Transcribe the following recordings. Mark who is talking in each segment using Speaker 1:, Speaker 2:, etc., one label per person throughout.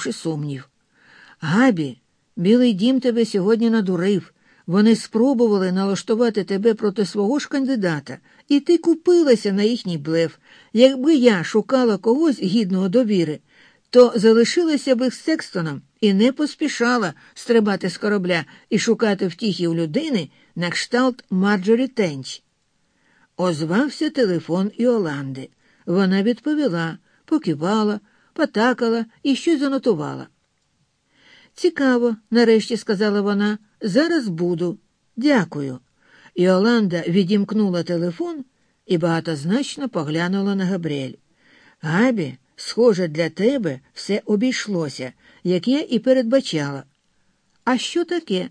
Speaker 1: подолавши сумнів. Габі, білий дім тебе сьогодні надурив. Вони спробували налаштувати тебе проти свого ж кандидата, і ти купилася на їхній блеф. Якби я шукала когось гідного довіри, то залишилася б з Секстоном і не поспішала стрибати з корабля і шукати втіхи у людини на кшталт Марджорі Тенч. Озвався телефон Іоланди. Вона відповіла, покивала, потакала і щось занотувала. Цікаво, нарешті сказала вона, зараз буду. Дякую. Іоланда відімкнула телефон і багатозначно поглянула на Габріель. Габі, схоже, для тебе все обійшлося, як я і передбачала. А що таке?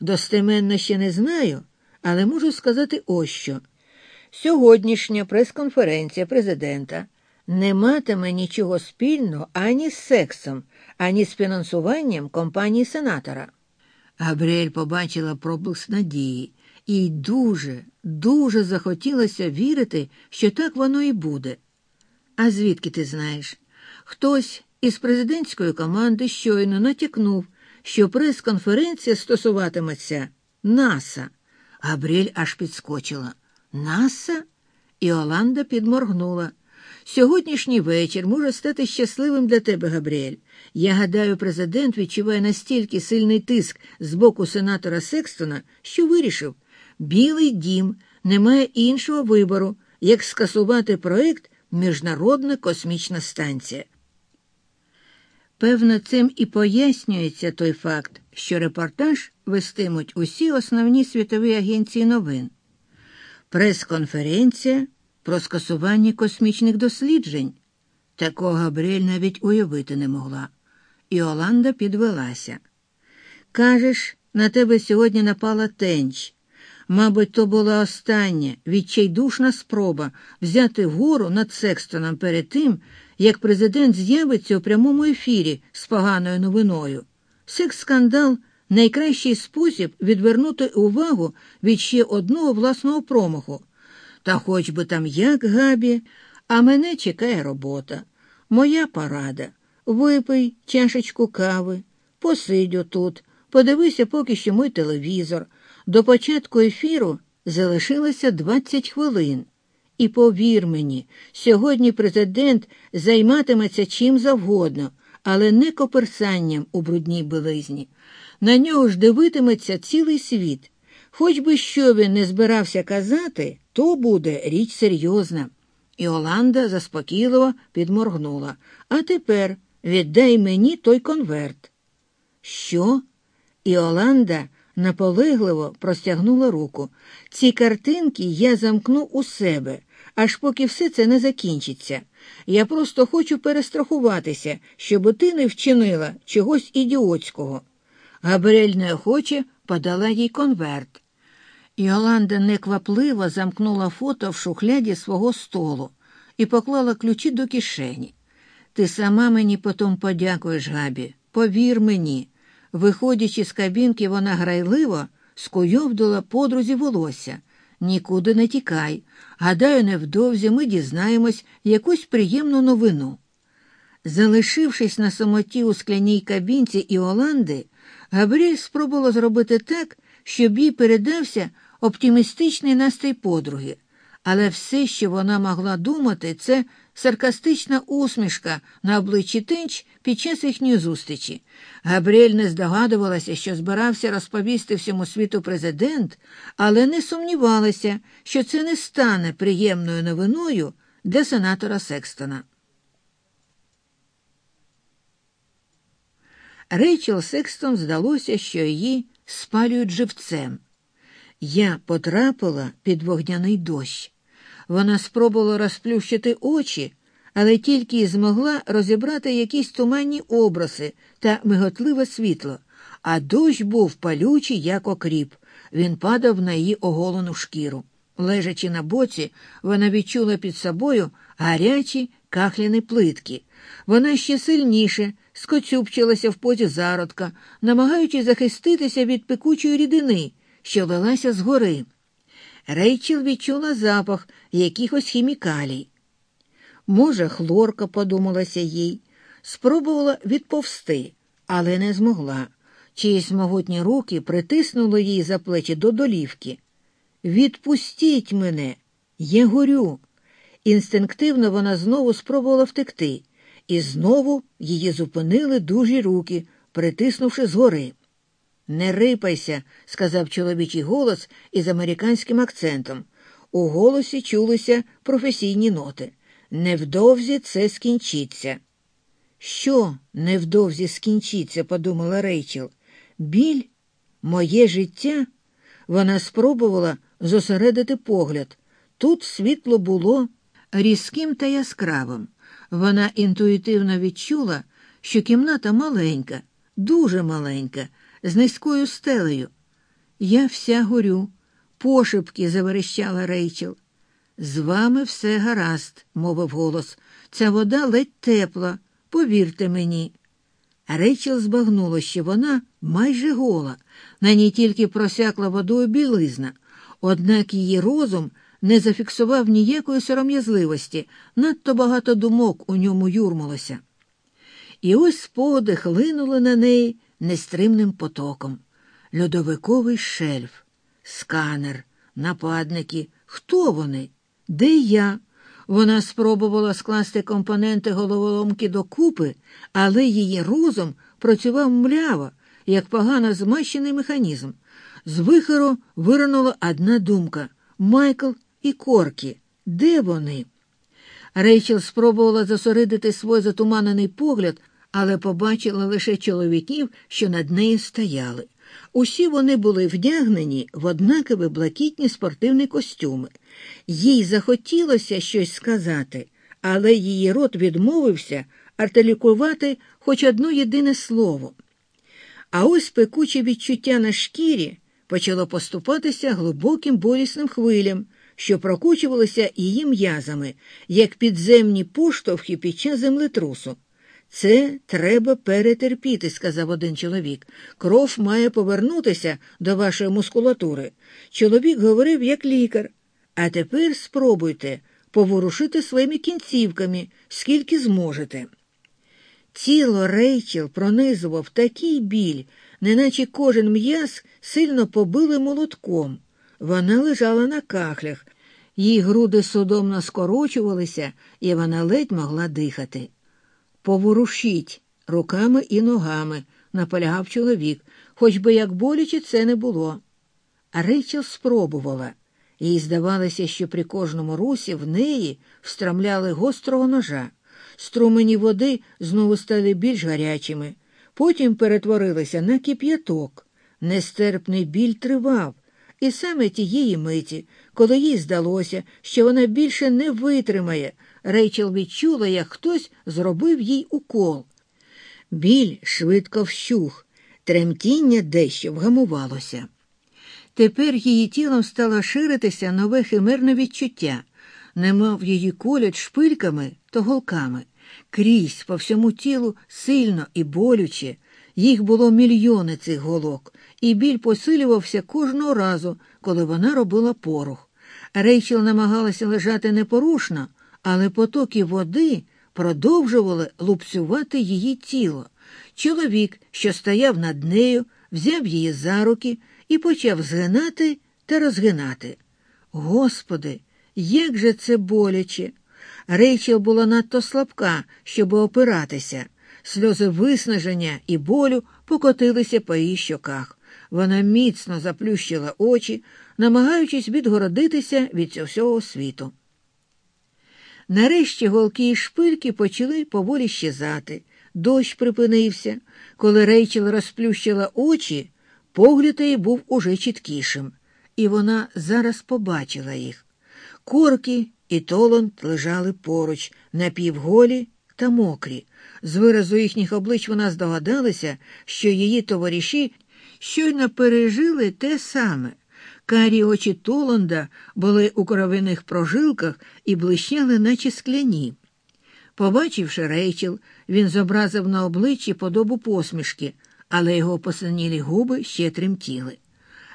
Speaker 1: Достеменно ще не знаю, але можу сказати ось що. Сьогоднішня прес-конференція президента не матиме нічого спільного ані з сексом, ані з фінансуванням компанії сенатора. Габріель побачила проблиск надії, і дуже, дуже захотілося вірити, що так воно і буде. А звідки ти знаєш? Хтось із президентської команди щойно натякнув, що прес-конференція стосуватиметься НАСА. Габріель аж підскочила. НАСА? І Оланда підморгнула. Сьогоднішній вечір може стати щасливим для тебе, Габріель. Я гадаю, президент відчуває настільки сильний тиск з боку сенатора Секстона, що вирішив, Білий дім не має іншого вибору, як скасувати проект Міжнародна космічна станція. Певно, цим і пояснюється той факт, що репортаж вестимуть усі основні світові агенції новин. Прес-конференція про скасування космічних досліджень. Такого Габріель навіть уявити не могла. І Оланда підвелася. Кажеш, на тебе сьогодні напала тенч. Мабуть, то була остання відчайдушна спроба взяти гору над Секстоном перед тим, як президент з'явиться у прямому ефірі з поганою новиною. Секс-скандал найкращий спосіб відвернути увагу від ще одного власного промаху. Та хоч би там як габі, а мене чекає робота. Моя порада. Випий чашечку кави, посидь тут, подивися поки що мій телевізор. До початку ефіру залишилося 20 хвилин. І повір мені, сьогодні президент займатиметься чим завгодно, але не коперсанням у брудній білизні. На нього ж дивитиметься цілий світ. Хоч би що він не збирався казати, то буде річ серйозна. І Оланда заспокійливо підморгнула. А тепер віддай мені той конверт. Що? І Оланда наполегливо простягнула руку. Ці картинки я замкну у себе, аж поки все це не закінчиться. Я просто хочу перестрахуватися, щоб ти не вчинила чогось ідіотського. Габріель неохоче подала їй конверт. Йоланда неквапливо замкнула фото в шухляді свого столу і поклала ключі до кишені. Ти сама мені потім подякуєш, Габі. Повір мені. Виходячи з кабінки, вона грайливо скуйовдила подрузі волосся. Нікуди не тікай. Гадаю, невдовзі ми дізнаємось якусь приємну новину. Залишившись на самоті у скляній кабінці Іоланди, Габріель спробувала зробити так, щоб їй передався оптимістичний настрій подруги, але все, що вона могла думати, це саркастична усмішка на обличчі Тенч під час їхньої зустрічі. Габріель не здогадувалася, що збирався розповісти всьому світу президент, але не сумнівалася, що це не стане приємною новиною для сенатора Секстона. Рейчел Секстон здалося, що її спалюють живцем. Я потрапила під вогняний дощ. Вона спробувала розплющити очі, але тільки й змогла розібрати якісь туманні образи та миготливе світло, а дощ був палючий, як окріп. Він падав на її оголену шкіру. Лежачи на боці, вона відчула під собою гарячі кахляні плитки. Вона ще сильніше скоцюбчилася в позі зародка, намагаючись захиститися від пекучої рідини, що лилася згори. Рейчел відчула запах якихось хімікалій. Може, хлорка, подумалася їй. спробувала відповсти, але не змогла. Чиїсь могутні руки притиснули її за плечі до долівки. Відпустіть мене, я горю. Інстинктивно вона знову спробувала втекти, і знову її зупинили дужі руки, притиснувши згори. Не рипайся, сказав чоловічий голос із американським акцентом. У голосі чулися професійні ноти. Невдовзі це скінчиться. Що невдовзі скінчиться, подумала Рейчел. Біль, моє життя. Вона спробувала зосередити погляд. Тут світло було різким та яскравим. Вона інтуїтивно відчула, що кімната маленька, дуже маленька, з низькою стелею. Я вся горю, пошепки заверещала Рейчел. З вами все гаразд, мовив голос. Ця вода ледь тепла, повірте мені. Рейчел збагнула, що вона майже гола, на ній тільки просякла водою білизна, однак її розум не зафіксував ніякої сором'язливості, надто багато думок у ньому юрмалося. І ось спогади хлинули на неї нестримним потоком. Льодовиковий шельф, сканер, нападники. Хто вони? Де я? Вона спробувала скласти компоненти головоломки докупи, але її розум працював мляво, як погано змащений механізм. З вихору виринула одна думка Майкл і Коркі. Де вони? Рейчел спробувала зосередити свій затуманений погляд, але побачила лише чоловіків, що над нею стояли. Усі вони були вдягнені в однакові блакитні спортивні костюми. Їй захотілося щось сказати, але її рот відмовився артилікувати хоч одно єдине слово. А ось пекуче відчуття на шкірі почало поступатися глибоким болісним хвилям, що прокучувалися її м'язами, як підземні поштовхи під час землетрусу. Це треба перетерпіти, сказав один чоловік. Кров має повернутися до вашої мускулатури. Чоловік говорив як лікар. А тепер спробуйте поворушити своїми кінцівками, скільки зможете. Тіло Рейчел пронизував такий біль, неначе кожен м'яз сильно побили молотком. Вона лежала на кахлях, її груди судомно скорочувалися, і вона ледь могла дихати. Поворушіть руками і ногами, наполягав чоловік, хоч би як боляче це не було. А Рейчел спробувала. Їй здавалося, що при кожному русі в неї встромляли гострого ножа. Струмені води знову стали більш гарячими, потім перетворилися на кип'яток. Нестерпний біль тривав, і саме тієї миті, коли їй здалося, що вона більше не витримає, Рейчел відчула, як хтось зробив їй укол. Біль швидко вщух, тремтіння дещо вгамувалося. Тепер її тілом стало ширитися нове химерне відчуття, немов її колять шпильками то голками. Крізь по всьому тілу сильно і болюче. Їх було мільйони цих голок, і біль посилювався кожного разу, коли вона робила порох. Рейчел намагалася лежати непорушно, але потоки води продовжували лупцювати її тіло. Чоловік, що стояв над нею, взяв її за руки і почав згинати та розгинати. Господи, як же це боляче! Рейчел була надто слабка, щоб опиратися. Сльози виснаження і болю покотилися по її щоках. Вона міцно заплющила очі, намагаючись відгородитися від цього світу. Нарешті голки і шпильки почали поволі щезати. Дощ припинився. Коли Рейчел розплющила очі, погляд її був уже чіткішим, і вона зараз побачила їх. Корки і Толанд лежали поруч, напівголі та мокрі. З виразу їхніх облич вона здогадалася, що її товариші щойно пережили те саме. Карі очі Толанда були у кровяних прожилках і блищали, наче скляні. Побачивши рейчел, він зобразив на обличчі подобу посмішки, але його посинілі губи ще тремтіли.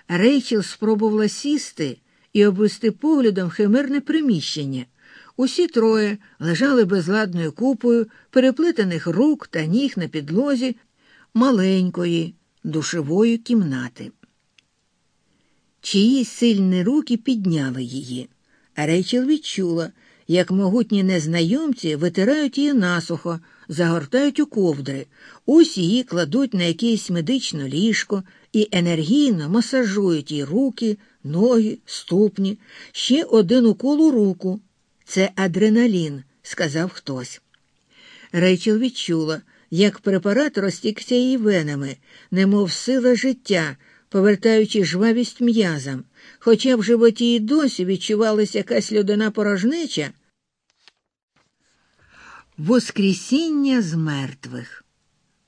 Speaker 1: Рейчел спробувала сісти і обвести поглядом химерне приміщення. Усі троє лежали безладною купою переплетених рук та ніг на підлозі маленької душевої кімнати. Чиїсь сильні руки підняли її, Рейчел відчула, як могутні незнайомці витирають її насухо, загортають у ковдри, ось її кладуть на якесь медичне ліжко і енергійно масажують їй руки, ноги, ступні, ще один укол у руку. Це адреналін, сказав хтось. Рейчел відчула, як препарат розтікся її венами, немов сила життя, повертаючи жвавість м'язам, хоча в животі й досі відчувалася якась людина порожнеча. Воскресіння з мертвих.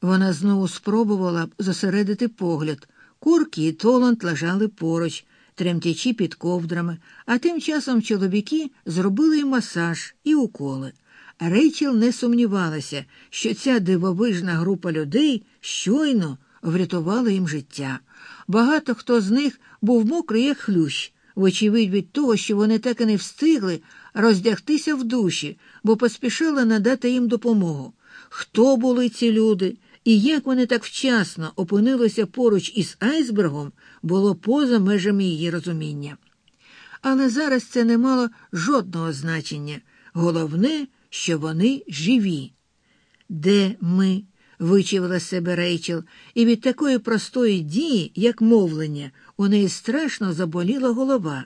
Speaker 1: Вона знову спробувала зосередити погляд. Курки і Толанд лежали поруч, тремтячи під ковдрами, а тим часом чоловіки зробили й масаж і уколи. Рейчел не сумнівалася, що ця дивовижна група людей щойно врятувала їм життя. Багато хто з них був мокрий, як хлющ, вочевидь від того, що вони так і не встигли роздягтися в душі, бо поспішали надати їм допомогу. Хто були ці люди? І як вони так вчасно опинилися поруч із айсбергом, було поза межами її розуміння. Але зараз це не мало жодного значення. Головне, що вони живі. Де ми? Вичивила себе Рейчел, і від такої простої дії, як мовлення, у неї страшно заболіла голова.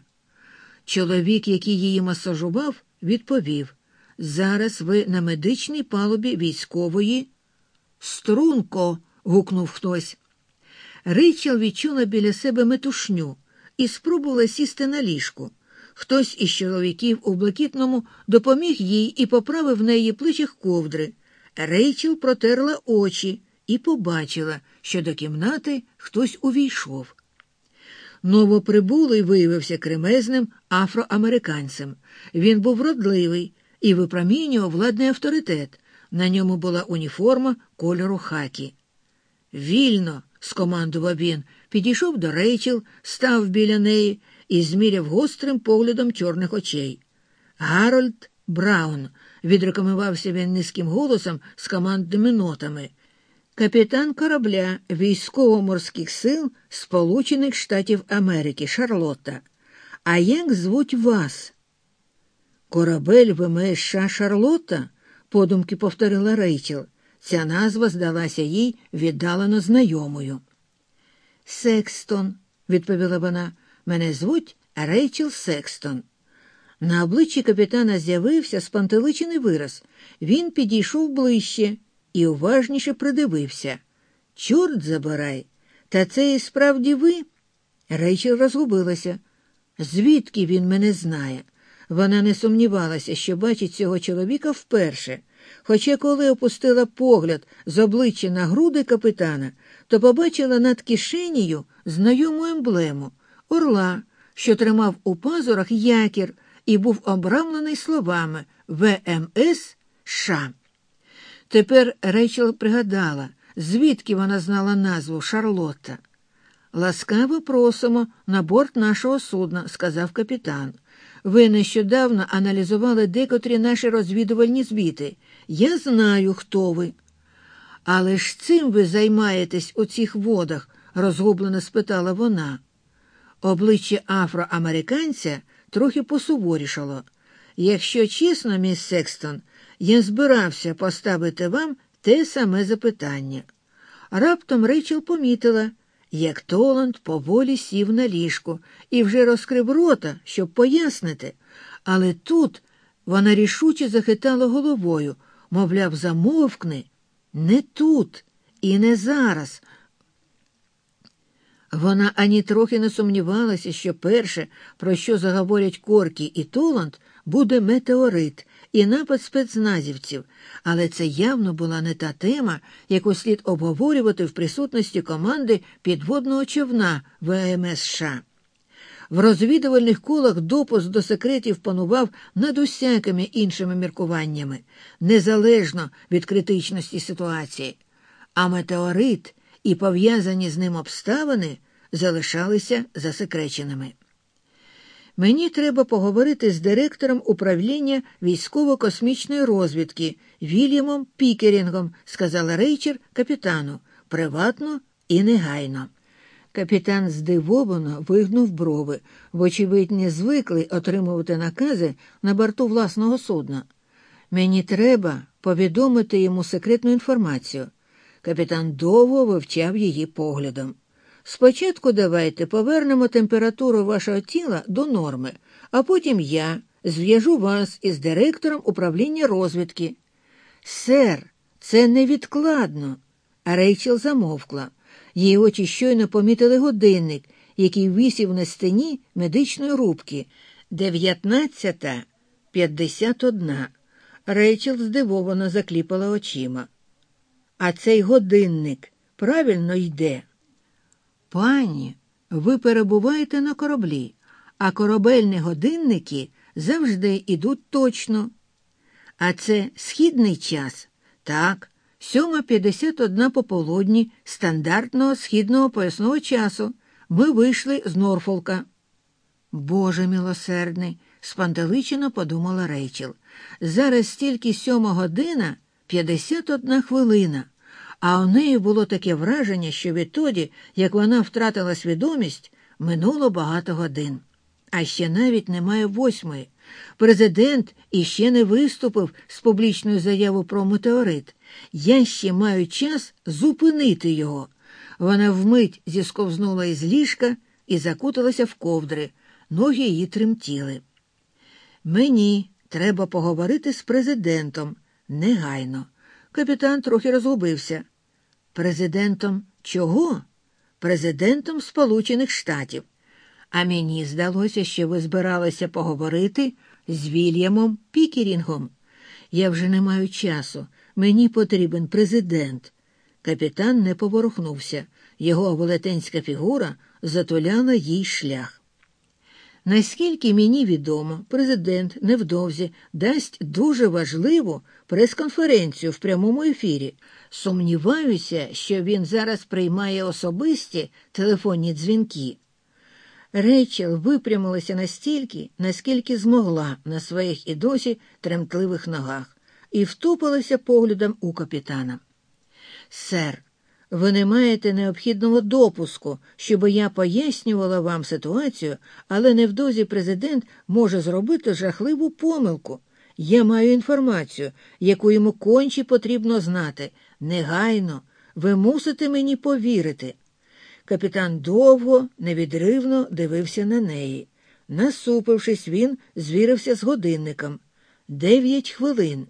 Speaker 1: Чоловік, який її масажував, відповів Зараз ви на медичній палубі військової. Струнко. гукнув хтось. Рейчел відчула біля себе метушню і спробувала сісти на ліжку. Хтось із чоловіків у блакитному допоміг їй і поправив на її плечах ковдри. Рейчел протерла очі і побачила, що до кімнати хтось увійшов. Новоприбулий виявився кремезним афроамериканцем. Він був родливий і випромінював владний авторитет. На ньому була уніформа кольору хакі. Вільно, скомандував він, підійшов до Рейчел, став біля неї і зміряв гострим поглядом чорних очей. Гарольд Браун, відрекомендувався він низьким голосом з командними нотами. Капітан корабля військово-морських сил Сполучених Штатів Америки Шарлотта. А як звуть вас? Корабель ВМС Шарлотта? подумки повторила Рейчел. Ця назва здалася їй віддалено знайомою. Секстон, відповіла вона, мене звуть Рейчел Секстон. На обличчі капітана з'явився спантеличений вираз. Він підійшов ближче і уважніше придивився. Чорт забирай, та це і справді ви. Рейчел розгубилася. Звідки він мене знає? Вона не сумнівалася, що бачить цього чоловіка вперше. Хоча, коли опустила погляд з обличчя на груди капітана, то побачила над кишенею знайому емблему орла, що тримав у пазурах якір і був обрамлений словами ВМС США. Тепер Рейчел пригадала, звідки вона знала назву Шарлотта. Ласкаво просимо на борт нашого судна, сказав капітан. Ви нещодавно аналізували декотрі наші розвідувальні звіти. Я знаю, хто ви. Але ж цим ви займаєтесь у цих водах? розгублено спитала вона. Обличчя афроамериканця трохи посуворішало. Якщо чесно, міс Секстон, я збирався поставити вам те саме запитання. Раптом Рейчел помітила, як Толанд поволі сів на ліжку і вже розкрив рота, щоб пояснити. Але тут вона рішуче захитала головою, мовляв, замовкни, не тут і не зараз. Вона ані трохи не сумнівалася, що перше, про що заговорять Коркі і Толанд, буде метеорит і напад спецназівців, але це явно була не та тема, яку слід обговорювати в присутності команди підводного човна ВМС США. В розвідувальних колах допуск до секретів панував над усякими іншими міркуваннями, незалежно від критичності ситуації, а метеорит і пов'язані з ним обставини залишалися засекреченими. Мені треба поговорити з директором управління військово-космічної розвідки Вільямом Пікерінгом, сказала Рейчер капітану, приватно і негайно. Капітан здивовано вигнув брови, вочевидь, не звиклий отримувати накази на борту власного судна. Мені треба повідомити йому секретну інформацію. Капітан довго вивчав її поглядом. Спочатку давайте повернемо температуру вашого тіла до норми, а потім я зв'яжу вас із директором управління розвідки. Сер, це невідкладно. Рейчел замовкла. Її очі щойно помітили годинник, який висів на стіні медичної рубки. Дев'ятнадцята п'ятдесят одна. Рейчел здивовано закліпала очима. А цей годинник правильно йде. Пані, ви перебуваєте на кораблі, а корабельні годинники завжди йдуть точно. А це східний час? Так, 7.51 пополудні стандартного східного поясного часу. Ми вийшли з Норфолка. Боже милосердний, спантеличено подумала Рейчел. Зараз стільки сьома година 51 хвилина а у неї було таке враження, що відтоді, як вона втратила свідомість, минуло багато годин. А ще навіть немає восьмої. Президент іще не виступив з публічною заявою про метеорит. Я ще маю час зупинити його. Вона вмить зісковзнула із ліжка і закуталася в ковдри. Ноги її тремтіли. Мені треба поговорити з президентом негайно. Капітан трохи розгубився. Президентом чого? Президентом Сполучених Штатів. А мені здалося, що ви збиралися поговорити з Вільямом Пікерінгом. Я вже не маю часу. Мені потрібен президент. Капітан не поворухнувся. Його велетенська фігура затуляла їй шлях. Наскільки мені відомо, президент невдовзі дасть дуже важливу прес-конференцію в прямому ефірі. Сумніваюся, що він зараз приймає особисті телефонні дзвінки. Рейчел випрямилася настільки, наскільки змогла на своїх і досі тремтливих ногах, і втупилася поглядом у капітана. Сер, ви не маєте необхідного допуску, щоб я пояснювала вам ситуацію, але невдовзі президент може зробити жахливу помилку. Я маю інформацію, яку йому конче потрібно знати. Негайно, ви мусите мені повірити. Капітан довго, невідривно дивився на неї. Насупившись, він звірився з годинником. Дев'ять хвилин.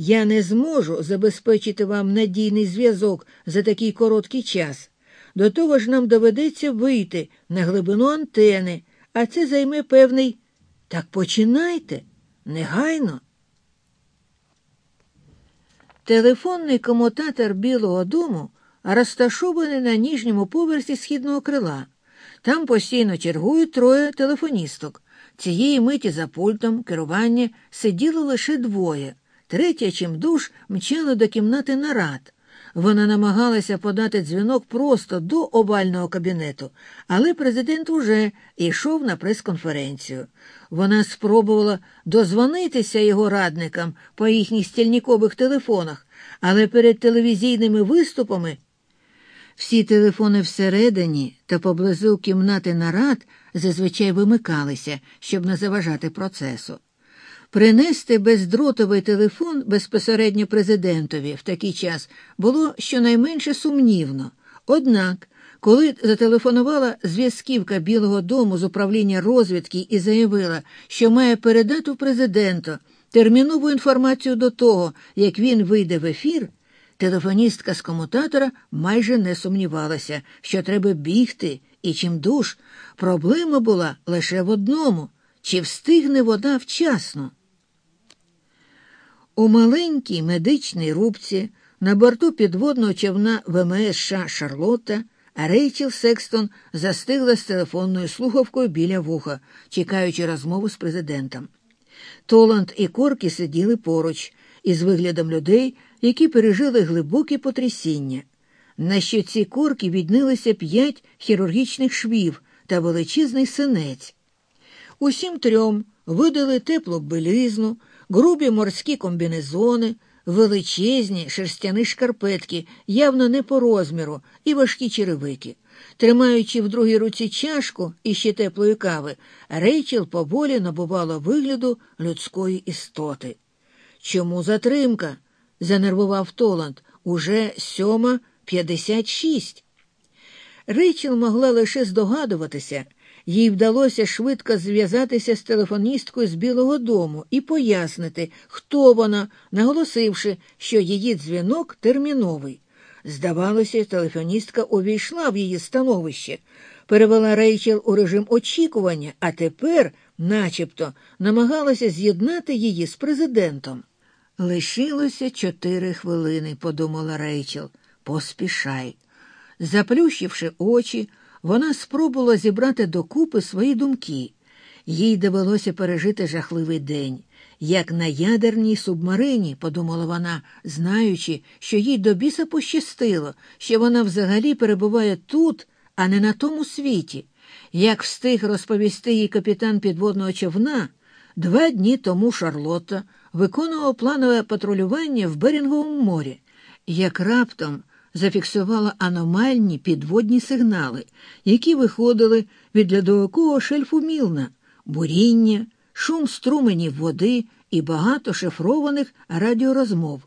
Speaker 1: Я не зможу забезпечити вам надійний зв'язок за такий короткий час. До того ж нам доведеться вийти на глибину антени, а це займе певний. Так починайте негайно. Телефонний комутатор Білого дому розташований на ніжньому поверсі східного крила. Там постійно чергують троє телефоністок. Цієї миті за пультом керування сиділо лише двоє. Третя, чим душ, мчала до кімнати нарад. Вона намагалася подати дзвінок просто до овального кабінету, але президент уже йшов на прес-конференцію. Вона спробувала дозвонитися його радникам по їхніх стільникових телефонах, але перед телевізійними виступами всі телефони всередині та поблизу кімнати нарад зазвичай вимикалися, щоб не заважати процесу. Принести бездротовий телефон безпосередньо президентові в такий час було щонайменше сумнівно. Однак, коли зателефонувала зв'язківка Білого дому з управління розвідки і заявила, що має передати президенту термінову інформацію до того, як він вийде в ефір, телефоністка з комутатора майже не сумнівалася, що треба бігти, і чим душ проблема була лише в одному чи встигне вода вчасно. У маленькій медичній рубці на борту підводного човна ВМС США Шарлотта Рейчел Секстон застигла з телефонною слухавкою біля вуха, чекаючи розмову з президентом. Толанд і Коркі сиділи поруч із виглядом людей, які пережили глибокі потрясіння. На щоці корки віднилися п'ять хірургічних швів та величезний синець. Усім трьом видали теплу белизну, грубі морські комбінезони, величезні шерстяні шкарпетки, явно не по розміру, і важкі черевики. Тримаючи в другій руці чашку і ще теплої кави, Рейчел поволі набувала вигляду людської істоти. Чому затримка? занервував Толанд. Уже сьома п'ятдесят шість. Рейчел могла лише здогадуватися, їй вдалося швидко зв'язатися з телефоністкою з Білого дому і пояснити, хто вона, наголосивши, що її дзвінок терміновий. Здавалося, телефоністка увійшла в її становище, перевела Рейчел у режим очікування, а тепер, начебто, намагалася з'єднати її з президентом. Лишилося чотири хвилини, подумала Рейчел. Поспішай. Заплющивши очі, вона спробувала зібрати докупи свої думки. Їй довелося пережити жахливий день. Як на ядерній субмарині, подумала вона, знаючи, що їй до біса пощастило, що вона взагалі перебуває тут, а не на тому світі. Як встиг розповісти їй капітан підводного човна, два дні тому Шарлотта виконував планове патрулювання в Берінговому морі, як раптом зафіксувала аномальні підводні сигнали, які виходили від льодовикого шельфу Мілна, буріння, шум струменів води і багато шифрованих радіорозмов.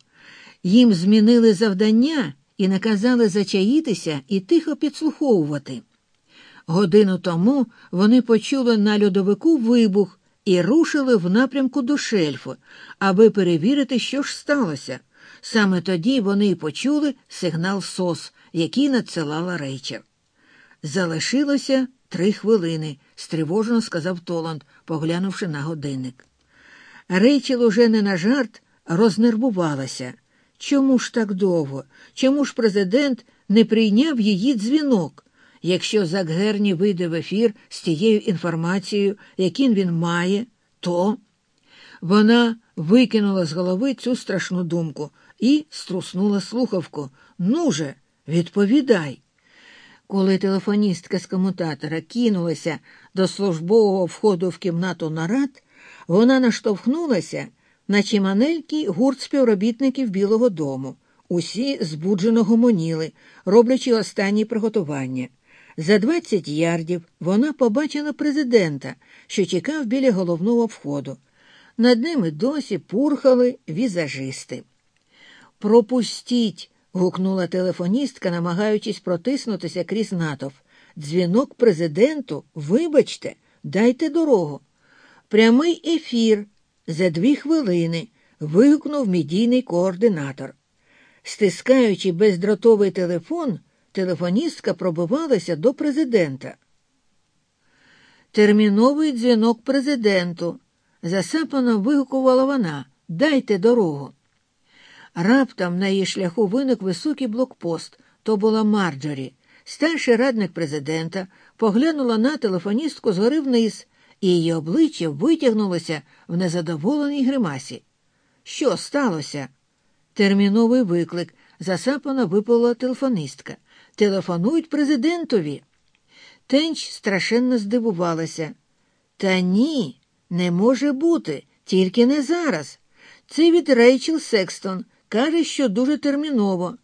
Speaker 1: Їм змінили завдання і наказали зачаїтися і тихо підслуховувати. Годину тому вони почули на льодовику вибух і рушили в напрямку до шельфу, аби перевірити, що ж сталося. Саме тоді вони й почули сигнал СОС, який надсилала Рейчел. Залишилося три хвилини, стривожено сказав Толанд, поглянувши на годинник. Рейчел уже не на жарт рознервувалася. Чому ж так довго? Чому ж президент не прийняв її дзвінок? Якщо Закгерні вийде в ефір з тією інформацією, яким він має, то вона викинула з голови цю страшну думку і струснула слухавку. Ну же, відповідай. Коли телефоністка з комутатора кинулася до службового входу в кімнату нарад, вона наштовхнулася на чиманенький гурт співробітників Білого дому. Усі збуджено гомоніли, роблячи останні приготування. За 20 ярдів вона побачила президента, що чекав біля головного входу. Над ними досі пурхали візажисти. Пропустіть. гукнула телефоністка, намагаючись протиснутися крізь натовп. Дзвінок президенту, вибачте, дайте дорогу. Прямий ефір за дві хвилини. вигукнув медійний координатор. Стискаючи бездротовий телефон, телефоністка пробивалася до президента. Терміновий дзвінок президенту. Засапано вигукувала вона. Дайте дорогу. Раптом на її шляху виник високий блокпост. То була Марджорі. Старший радник президента поглянула на телефоністку згори вниз, і її обличчя витягнулося в незадоволеній гримасі. Що сталося? Терміновий виклик. Засапано випала телефоністка. Телефонують президентові. Тенч страшенно здивувалася. Та ні, не може бути, тільки не зараз. Це від Рейчел Секстон. Каже, що дуже терміново.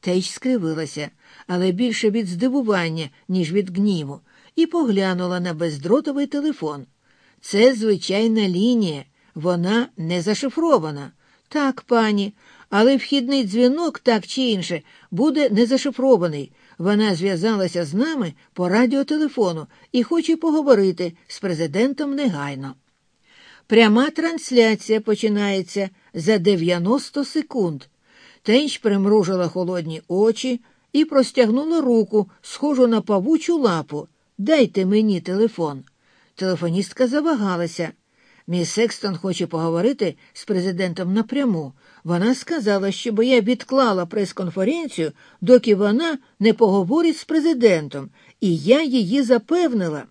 Speaker 1: Тейч скривилася, але більше від здивування, ніж від гніву, і поглянула на бездротовий телефон. Це звичайна лінія, вона не зашифрована. Так, пані, але вхідний дзвінок, так чи інше, буде не зашифрований. Вона зв'язалася з нами по радіотелефону і хоче поговорити з президентом негайно. Пряма трансляція починається за 90 секунд. Тенч примружила холодні очі і простягнула руку, схожу на павучу лапу. Дайте мені телефон. Телефоністка завагалася. Міс Секстон хоче поговорити з президентом напряму. Вона сказала, щоб я відклала прес-конференцію, доки вона не поговорить з президентом, і я її запевнила.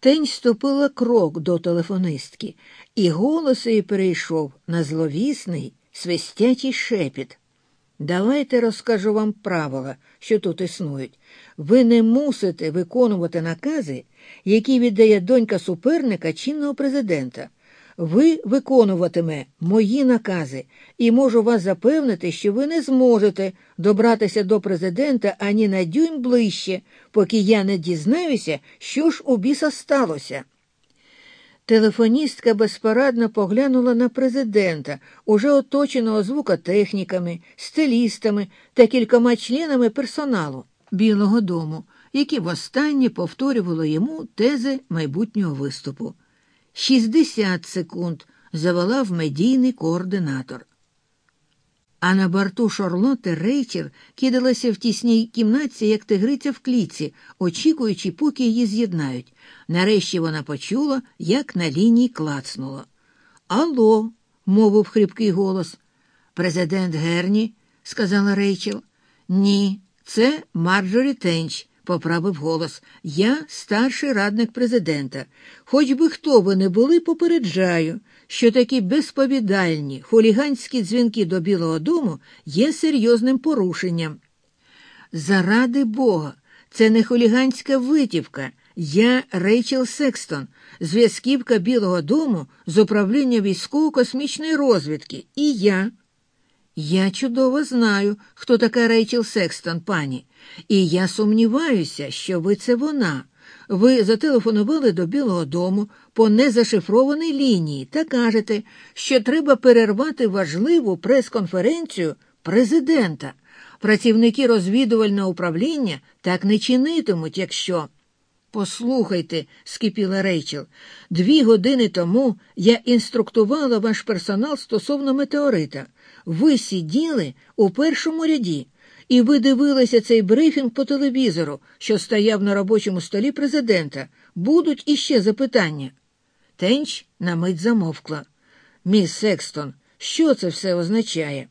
Speaker 1: Тень ступила крок до телефонистки, і голос її перейшов на зловісний, свистячий шепіт. Давайте розкажу вам правила, що тут існують. Ви не мусите виконувати накази, які віддає донька суперника чинного президента. Ви виконуватиме мої накази, і можу вас запевнити, що ви не зможете добратися до президента ані на дюйм ближче, поки я не дізнаюся, що ж у біса сталося. Телефоністка безпорадно поглянула на президента, уже оточеного звукотехніками, стилістами та кількома членами персоналу Білого дому, які востаннє повторювали йому тези майбутнього виступу. 60 секунд заволав медійний координатор. А на борту Шарлотти Рейчел кидалася в тісній кімнаті, як тигриця в клітці, очікуючи, поки її з'єднають. Нарешті вона почула, як на лінії клацнуло. Алло, мовив хрипкий голос. Президент Герні, сказала Рейчел. Ні, це Марджорі Тенч поправив голос. Я старший радник президента. Хоч би хто ви не були, попереджаю, що такі безповідальні хуліганські дзвінки до Білого дому є серйозним порушенням. Заради Бога, це не хуліганська витівка. Я Рейчел Секстон, зв'язківка Білого дому з управління військово-космічної розвідки. І я. Я чудово знаю, хто така Рейчел Секстон, пані. І я сумніваюся, що ви це вона. Ви зателефонували до Білого дому по незашифрованій лінії та кажете, що треба перервати важливу прес-конференцію президента. Працівники розвідувального управління так не чинитимуть, якщо. Послухайте, скипіла Рейчел, дві години тому я інструктувала ваш персонал стосовно метеорита. Ви сиділи у першому ряді і ви дивилися цей брифінг по телевізору, що стояв на робочому столі президента. Будуть іще запитання. Тенч на мить замовкла. Міс Секстон, що це все означає?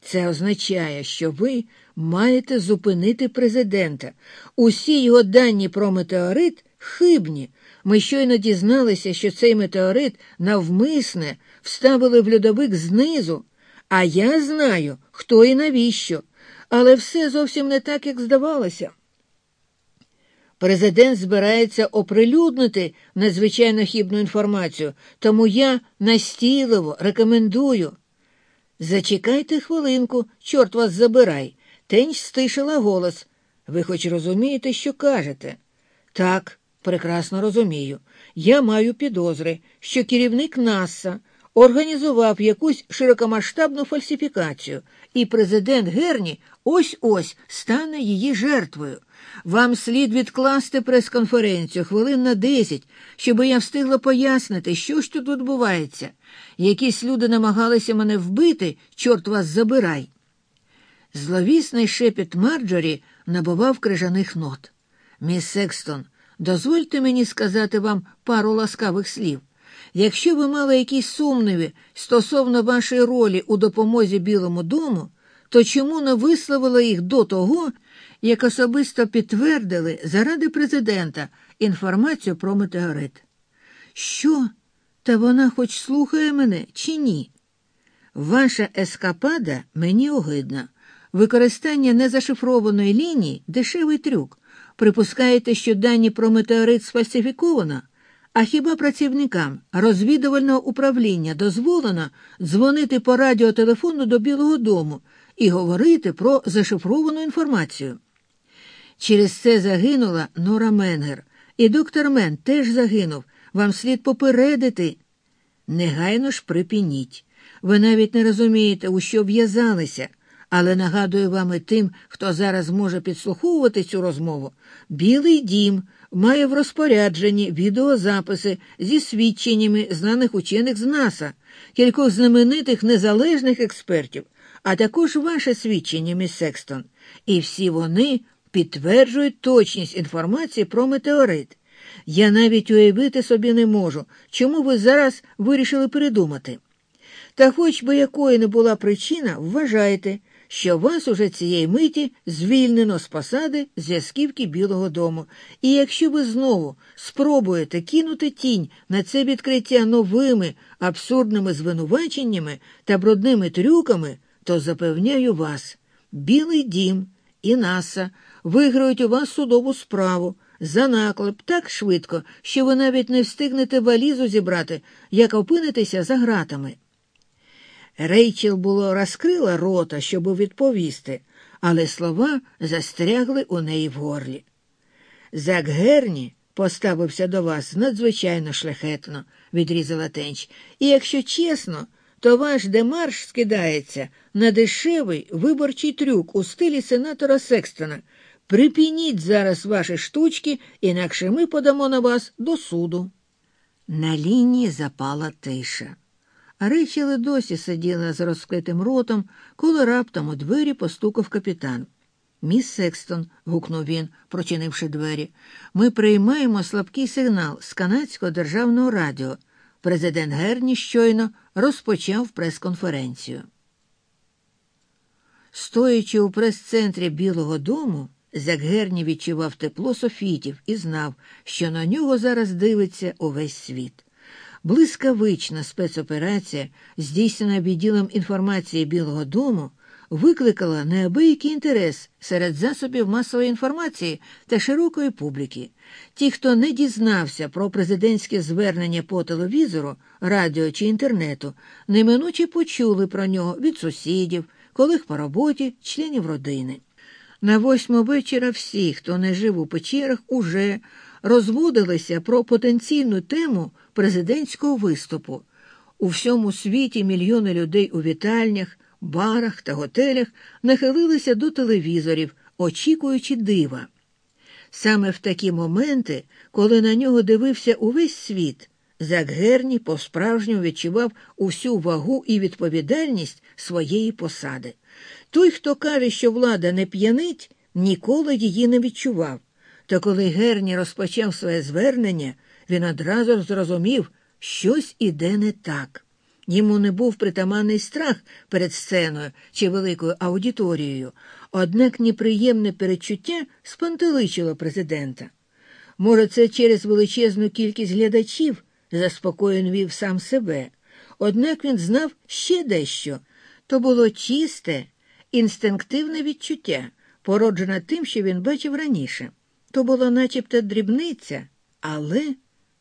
Speaker 1: Це означає, що ви маєте зупинити президента. Усі його дані про метеорит хибні. Ми щойно дізналися, що цей метеорит навмисне вставили в льодовик знизу, а я знаю, хто і навіщо але все зовсім не так, як здавалося. Президент збирається оприлюднити надзвичайно хібну інформацію, тому я настійливо рекомендую. Зачекайте хвилинку, чорт вас забирай. Тень стишила голос. Ви хоч розумієте, що кажете? Так, прекрасно розумію. Я маю підозри, що керівник НАСА організував якусь широкомасштабну фальсифікацію, і президент Герні ось ось стане її жертвою. Вам слід відкласти прес-конференцію хвилин на десять, щоб я встигла пояснити, що ж тут відбувається. Якісь люди намагалися мене вбити, чорт вас забирай. Зловісний шепіт Марджорі набував крижаних нот. Міс Секстон, дозвольте мені сказати вам пару ласкавих слів. Якщо ви мали якісь сумніви стосовно вашої ролі у допомозі Білому дому, то чому не висловили їх до того, як особисто підтвердили заради президента інформацію про метеорит? Що? Та вона хоч слухає мене чи ні? Ваша ескапада мені огидна. Використання незашифрованої лінії дешевий трюк. Припускаєте, що дані про метеорит сфальсифіковано? А хіба працівникам розвідувального управління дозволено дзвонити по радіотелефону до Білого дому і говорити про зашифровану інформацію? Через це загинула Нора Менгер, і доктор Мен теж загинув. Вам слід попередити. Негайно ж припініть. Ви навіть не розумієте, у що в'язалися, але нагадую вам і тим, хто зараз може підслуховувати цю розмову. Білий дім має в розпорядженні відеозаписи зі свідченнями знаних учених з НАСА, кількох знаменитих незалежних експертів, а також ваше свідчення, міс Секстон. І всі вони підтверджують точність інформації про метеорит. Я навіть уявити собі не можу, чому ви зараз вирішили передумати. Та хоч би якої не була причина, вважайте, що вас уже цієї миті звільнено з посади зв'язківки Білого дому, і якщо ви знову спробуєте кинути тінь на це відкриття новими абсурдними звинуваченнями та брудними трюками, то запевняю вас, Білий дім і НАСА виграють у вас судову справу за наклеп так швидко, що ви навіть не встигнете валізу зібрати, як опинитеся за гратами. Рейчел було розкрила рота, щоб відповісти, але слова застрягли у неї в горлі. Зак Герні поставився до вас надзвичайно шляхетно, відрізала Тенч. І якщо чесно, то ваш демарш скидається на дешевий виборчий трюк у стилі сенатора Секстона. Припініть зараз ваші штучки, інакше ми подамо на вас до суду. На лінії запала тиша. Рейчел досі сиділа з розкритим ротом, коли раптом у двері постукав капітан. Міс Секстон, гукнув він, прочинивши двері, ми приймаємо слабкий сигнал з канадського державного радіо. Президент Герні щойно розпочав прес-конференцію. Стоячи у прес-центрі Білого дому, Закгерні відчував тепло софітів і знав, що на нього зараз дивиться увесь світ. Блискавична спецоперація, здійснена відділом інформації Білого Дому, викликала неабиякий інтерес серед засобів масової інформації та широкої публіки. Ті, хто не дізнався про президентське звернення по телевізору, радіо чи інтернету, неминуче почули про нього від сусідів, колег по роботі, членів родини. На восьму вечора всі, хто не жив у печерах, уже розводилися про потенційну тему президентського виступу. У всьому світі мільйони людей у вітальнях, барах та готелях нахилилися до телевізорів, очікуючи дива. Саме в такі моменти, коли на нього дивився увесь світ, Зак Герні по-справжньому відчував усю вагу і відповідальність своєї посади. Той, хто каже, що влада не п'янить, ніколи її не відчував. Та коли Герні розпочав своє звернення, він одразу зрозумів, щось іде не так. Йому не був притаманний страх перед сценою чи великою аудиторією, однак неприємне перечуття спантеличило президента. Може, це через величезну кількість глядачів, заспокоєн вів сам себе. Однак він знав ще дещо то було чисте, інстинктивне відчуття, породжене тим, що він бачив раніше. То була начебто дрібниця, але.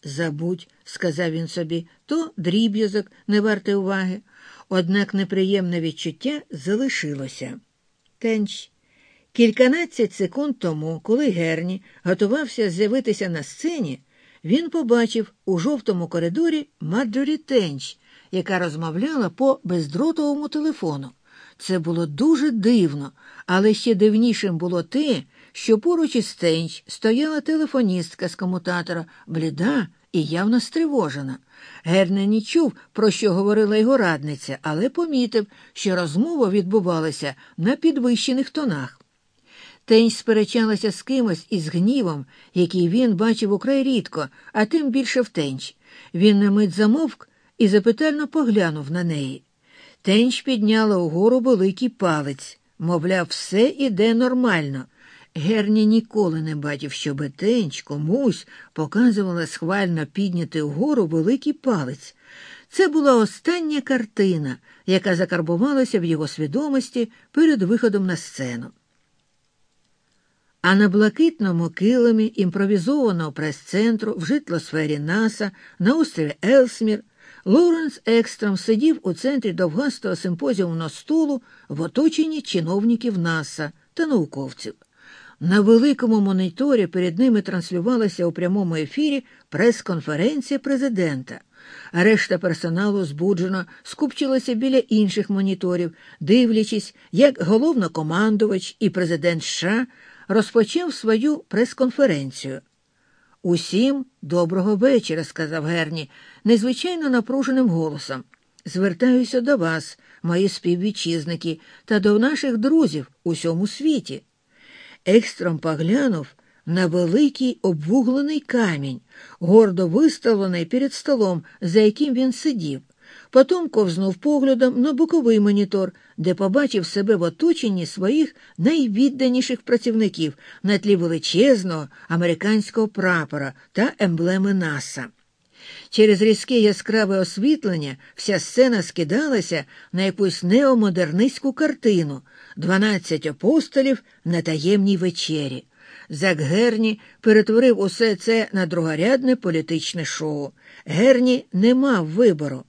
Speaker 1: Забудь, сказав він собі, то дріб'язок не варте уваги, однак неприємне відчуття залишилося. Тенч. Кільканадцять секунд тому, коли Герні готувався з'явитися на сцені, він побачив у жовтому коридорі Марджорі Тенч, яка розмовляла по бездротовому телефону. Це було дуже дивно, але ще дивнішим було те, що поруч із Тенч стояла телефоністка з комутатора, бліда і явно стривожена. Герне не чув, про що говорила його радниця, але помітив, що розмова відбувалася на підвищених тонах. Тень сперечалася з кимось із гнівом, який він бачив украй рідко, а тим більше в тенч. Він на мить замовк і запитально поглянув на неї. Тенч підняла угору великий палець, мовляв, все іде нормально. Герні ніколи не бачив, щоб тенч комусь показувала схвально підняти вгору великий палець. Це була остання картина, яка закарбувалася в його свідомості перед виходом на сцену. А на блакитному килимі імпровізованого прес-центру в житлосфері НАСА на острові Елсмір Лоуренс Екстром сидів у центрі довгастого симпозіумного столу в оточенні чиновників НАСА та науковців. На великому моніторі перед ними транслювалася у прямому ефірі прес-конференція президента. Решта персоналу збуджено скупчилася біля інших моніторів, дивлячись, як головнокомандувач і президент США розпочав свою прес-конференцію. Усім доброго вечора, сказав Герні, незвичайно напруженим голосом. Звертаюся до вас, мої співвітчизники, та до наших друзів у всьому світі. Екстром поглянув на великий обвуглений камінь, гордо виставлений перед столом, за яким він сидів. Потім ковзнув поглядом на боковий монітор, де побачив себе в оточенні своїх найвідданіших працівників на тлі величезного американського прапора та емблеми НАСА. Через різке яскраве освітлення вся сцена скидалася на якусь неомодернистську картину, дванадцять апостолів на таємній вечері. Зак Герні перетворив усе це на другорядне політичне шоу. Герні не мав вибору.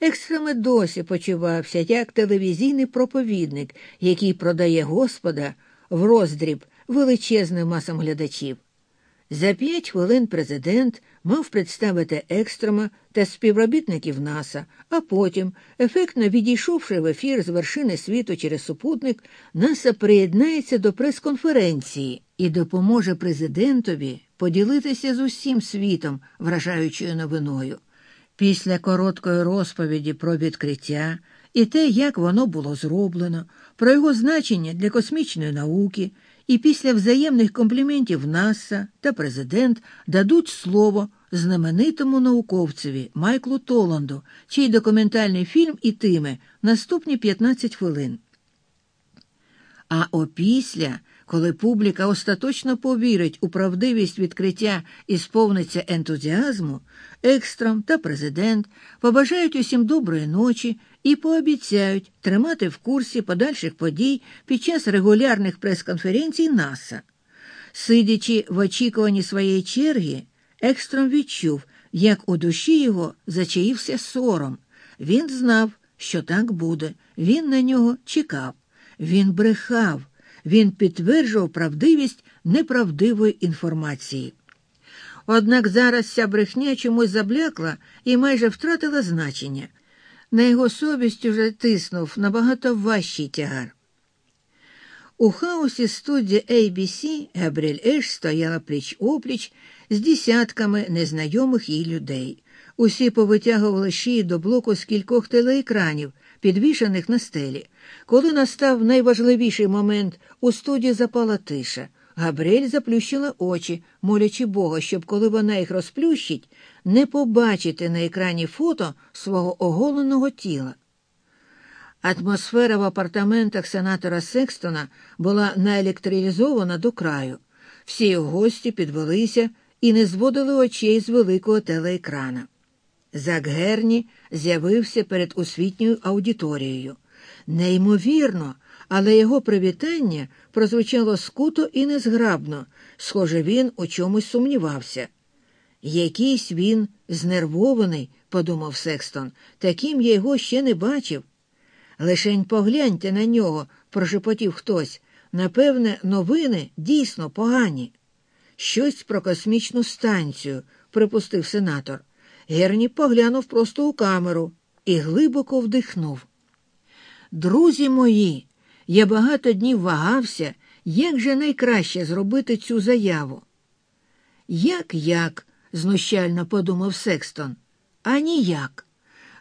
Speaker 1: Екстраме досі почувався як телевізійний проповідник, який продає Господа в роздріб величезним масам глядачів. За п'ять хвилин президент мав представити екстрома та співробітників НАСА, а потім, ефектно відійшовши в ефір з вершини світу через супутник, НАСА приєднається до прес-конференції і допоможе президентові поділитися з усім світом, вражаючою новиною. Після короткої розповіді про відкриття і те, як воно було зроблено, про його значення для космічної науки, і після взаємних компліментів НАСА та президент дадуть слово знаменитому науковцеві Майклу Толанду, чий документальний фільм ітиме наступні 15 хвилин. А опісля коли публіка остаточно повірить у правдивість відкриття і сповниться ентузіазму, екстрам та президент побажають усім доброї ночі і пообіцяють тримати в курсі подальших подій під час регулярних прес-конференцій НАСА. Сидячи в очікуванні своєї черги, екстром відчув, як у душі його зачаївся сором. Він знав, що так буде. Він на нього чекав. Він брехав він підтверджував правдивість неправдивої інформації. Однак зараз ця брехня чомусь заблякла і майже втратила значення. На його совість уже тиснув набагато важчий тягар. У хаосі студії ABC Габріель Еш стояла пліч опліч з десятками незнайомих їй людей. Усі повитягували шиї до блоку з кількох телеекранів, підвішаних на стелі. Коли настав найважливіший момент, у студії запала тиша. Габріель заплющила очі, молячи Бога, щоб коли вона їх розплющить, не побачити на екрані фото свого оголеного тіла. Атмосфера в апартаментах сенатора Секстона була наелектризована до краю. Всі його гості підвелися і не зводили очей з великого телеекрана. Зак Герні з'явився перед освітньою аудиторією. Неймовірно, але його привітання прозвучало скуто і незграбно, схоже, він у чомусь сумнівався. Якийсь він знервований, подумав Секстон, таким я його ще не бачив. Лишень погляньте на нього, прошепотів хтось. Напевне, новини дійсно погані. Щось про космічну станцію, припустив сенатор. Герні поглянув просто у камеру і глибоко вдихнув. Друзі мої, я багато днів вагався, як же найкраще зробити цю заяву. Як як? Знущально подумав Секстон. А ніяк.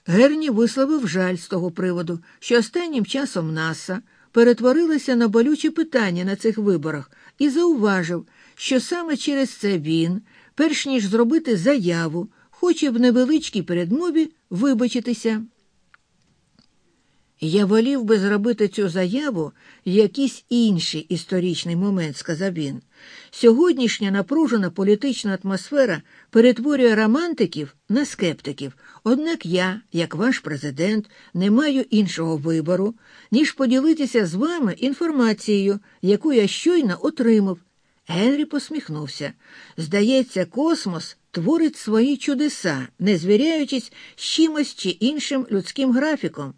Speaker 1: Герні висловив жаль з того приводу, що останнім часом НАСА перетворилася на болючі питання на цих виборах і зауважив, що саме через це він, перш ніж зробити заяву, хоче в невеличкій передмові вибачитися. Я волів би зробити цю заяву в якийсь інший історичний момент, сказав він. Сьогоднішня напружена політична атмосфера перетворює романтиків на скептиків. Однак я, як ваш президент, не маю іншого вибору, ніж поділитися з вами інформацією, яку я щойно отримав. Генрі посміхнувся. Здається, космос творить свої чудеса, не звіряючись з чимось чи іншим людським графіком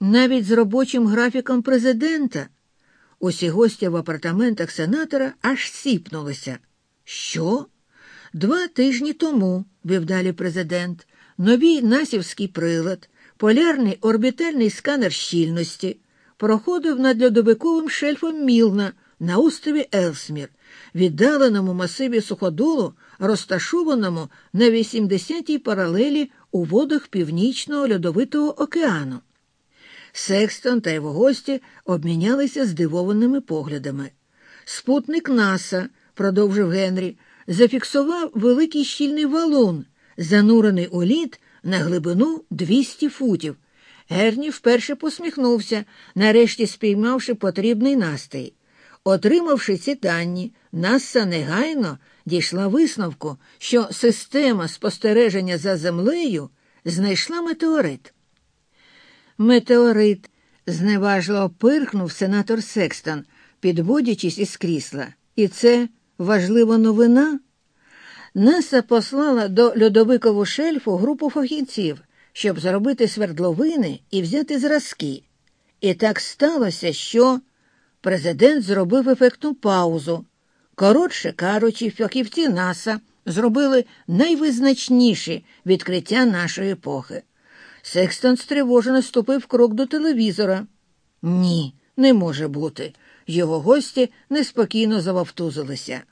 Speaker 1: навіть з робочим графіком президента. Усі гості в апартаментах сенатора аж сіпнулися. Що? Два тижні тому, вів далі президент, новий насівський прилад, полярний орбітальний сканер щільності проходив над льодовиковим шельфом Мілна на острові Елсмір, віддаленому масиві суходолу, розташованому на 80-й паралелі у водах Північного Льодовитого океану. Секстон та його гості обмінялися здивованими поглядами. Спутник Наса, продовжив Генрі, зафіксував великий щільний валун, занурений у лід на глибину 200 футів. Герні вперше посміхнувся, нарешті спіймавши потрібний настрій. Отримавши ці дані, Наса негайно дійшла висновку, що система спостереження за землею знайшла метеорит. Метеорит зневажливо пирхнув сенатор Секстон, підводячись із крісла. І це важлива новина. Наса послала до льодовикового шельфу групу фахівців, щоб зробити свердловини і взяти зразки. І так сталося, що президент зробив ефектну паузу. Коротше кажучи, фахівці НАСА зробили найвизначніші відкриття нашої епохи. Секстон стривожено ступив крок до телевізора. Ні, не може бути. Його гості неспокійно завовтузилися.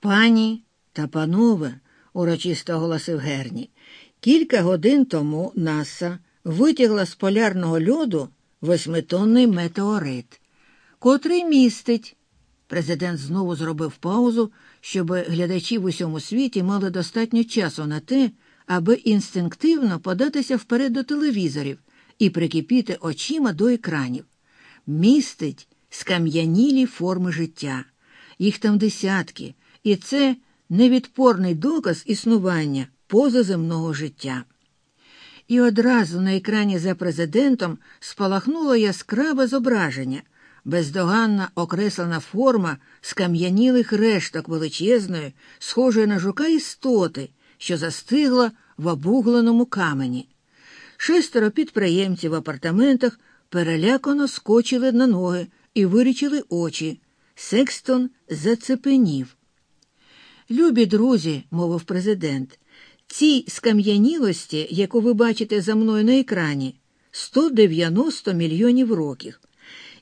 Speaker 1: Пані та панове, урочисто оголосив Герні, кілька годин тому НАСА витягла з полярного льоду восьмитонний метеорит, котрий містить. Президент знову зробив паузу, щоб глядачі в усьому світі мали достатньо часу на те, аби інстинктивно податися вперед до телевізорів і прикипіти очима до екранів. Містить скам'янілі форми життя. Їх там десятки, і це невідпорний доказ існування позаземного життя. І одразу на екрані за президентом спалахнуло яскраве зображення, бездоганна окреслена форма скам'янілих решток величезної, схожої на жука істоти, що застигла в обугленому камені. Шестеро підприємців в апартаментах перелякано скочили на ноги і вирічили очі. Секстон зацепенів. Любі друзі, мовив президент, цій скам'янілості, яку ви бачите за мною на екрані, 190 мільйонів років.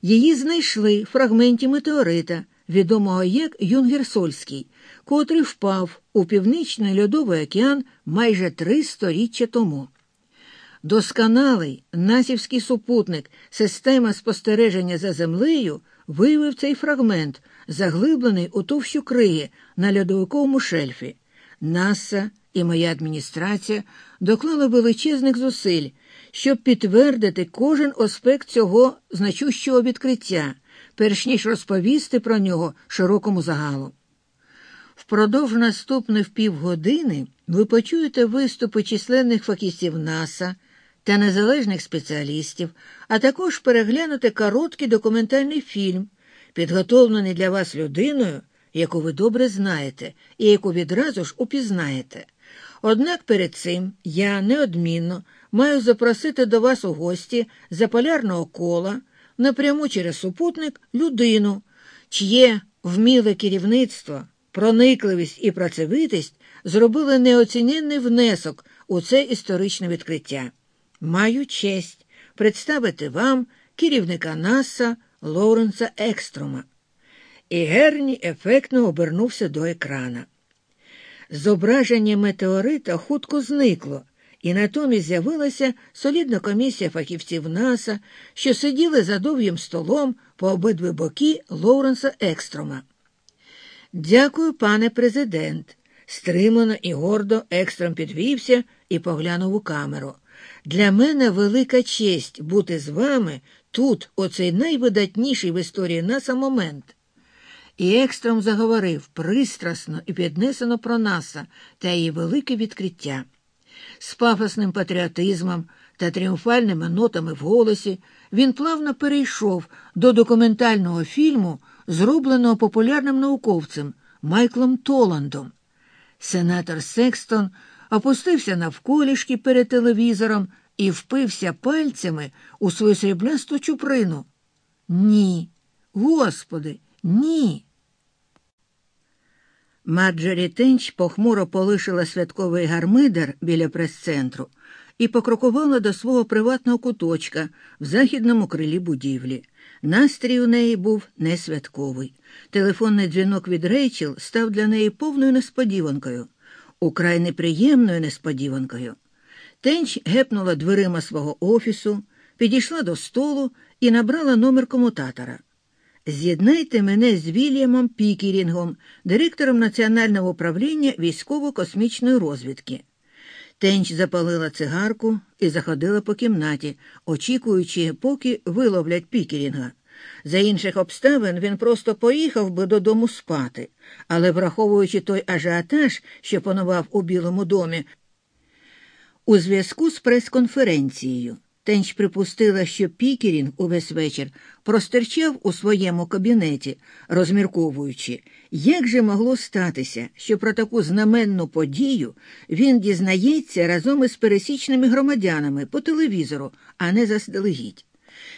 Speaker 1: Її знайшли в фрагменті метеорита, відомого як Юнгерсольський, котрий впав у північний льодовий океан майже три сторіччя тому. Досконалий насівський супутник, система спостереження за землею виявив цей фрагмент, заглиблений у товщу криги на льодовиковому шельфі. НАСА і моя адміністрація доклали величезних зусиль, щоб підтвердити кожен аспект цього значущого відкриття, перш ніж розповісти про нього широкому загалу. Впродовж наступних півгодини ви почуєте виступи численних фахівців НАСА та незалежних спеціалістів, а також переглянути короткий документальний фільм, підготовлений для вас людиною, яку ви добре знаєте і яку відразу ж упізнаєте. Однак перед цим я неодмінно маю запросити до вас у гості за полярного кола напряму через супутник людину, чиє вміле керівництво, проникливість і працьовитість зробили неоціненний внесок у це історичне відкриття. Маю честь представити вам керівника НАСА Лоуренса Екстрома. І Герні ефектно обернувся до екрана. Зображення метеорита хутко зникло, і натомість з'явилася солідна комісія фахівців НАСА, що сиділи за довгим столом по обидві боки Лоуренса Екстрома. Дякую, пане президент. Стримано і гордо Екстром підвівся і поглянув у камеру. Для мене велика честь бути з вами тут, у цей найвидатніший в історії НАСА момент. І Екстром заговорив пристрасно і піднесено про НАСА та її велике відкриття. З пафосним патріотизмом та тріумфальними нотами в голосі він плавно перейшов до документального фільму, зробленого популярним науковцем Майклом Толандом. Сенатор Секстон опустився навколішки перед телевізором і впився пальцями у свою сріблясту чуприну. Ні, господи, ні. Марджорі Тенч похмуро полишила святковий гармидер біля прес-центру і покрокувала до свого приватного куточка в західному крилі будівлі. Настрій у неї був не святковий. Телефонний дзвінок від Рейчел став для неї повною несподіванкою, украй неприємною несподіванкою. Тенч гепнула дверима свого офісу, підійшла до столу і набрала номер комутатора. З'єднайте мене з Вільямом Пікерінгом, директором Національного управління військово-космічної розвідки. Тенч запалила цигарку і заходила по кімнаті, очікуючи, поки виловлять Пікерінга. За інших обставин він просто поїхав би додому спати, але, враховуючи той ажіотаж, що панував у Білому домі, у зв'язку з прес-конференцією, Тенч припустила, що Пікерінг увесь вечір простерчав у своєму кабінеті, розмірковуючи, як же могло статися, що про таку знаменну подію він дізнається разом із пересічними громадянами по телевізору, а не заздалегідь.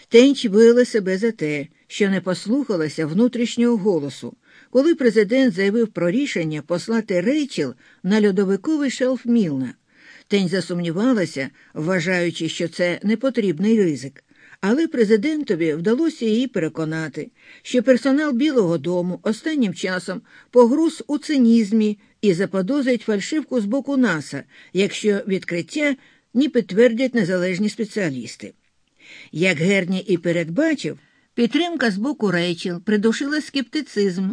Speaker 1: Тенч била себе за те, що не послухалася внутрішнього голосу, коли президент заявив про рішення послати Рейчел на льодовиковий шелф Мілна. Тень засумнівалася, вважаючи, що це непотрібний ризик. Але президентові вдалося її переконати, що персонал Білого дому останнім часом погруз у цинізмі і заподозрить фальшивку з боку НАСА, якщо відкриття не підтвердять незалежні спеціалісти. Як Герні і передбачив, підтримка з боку Рейчел придушила скептицизм,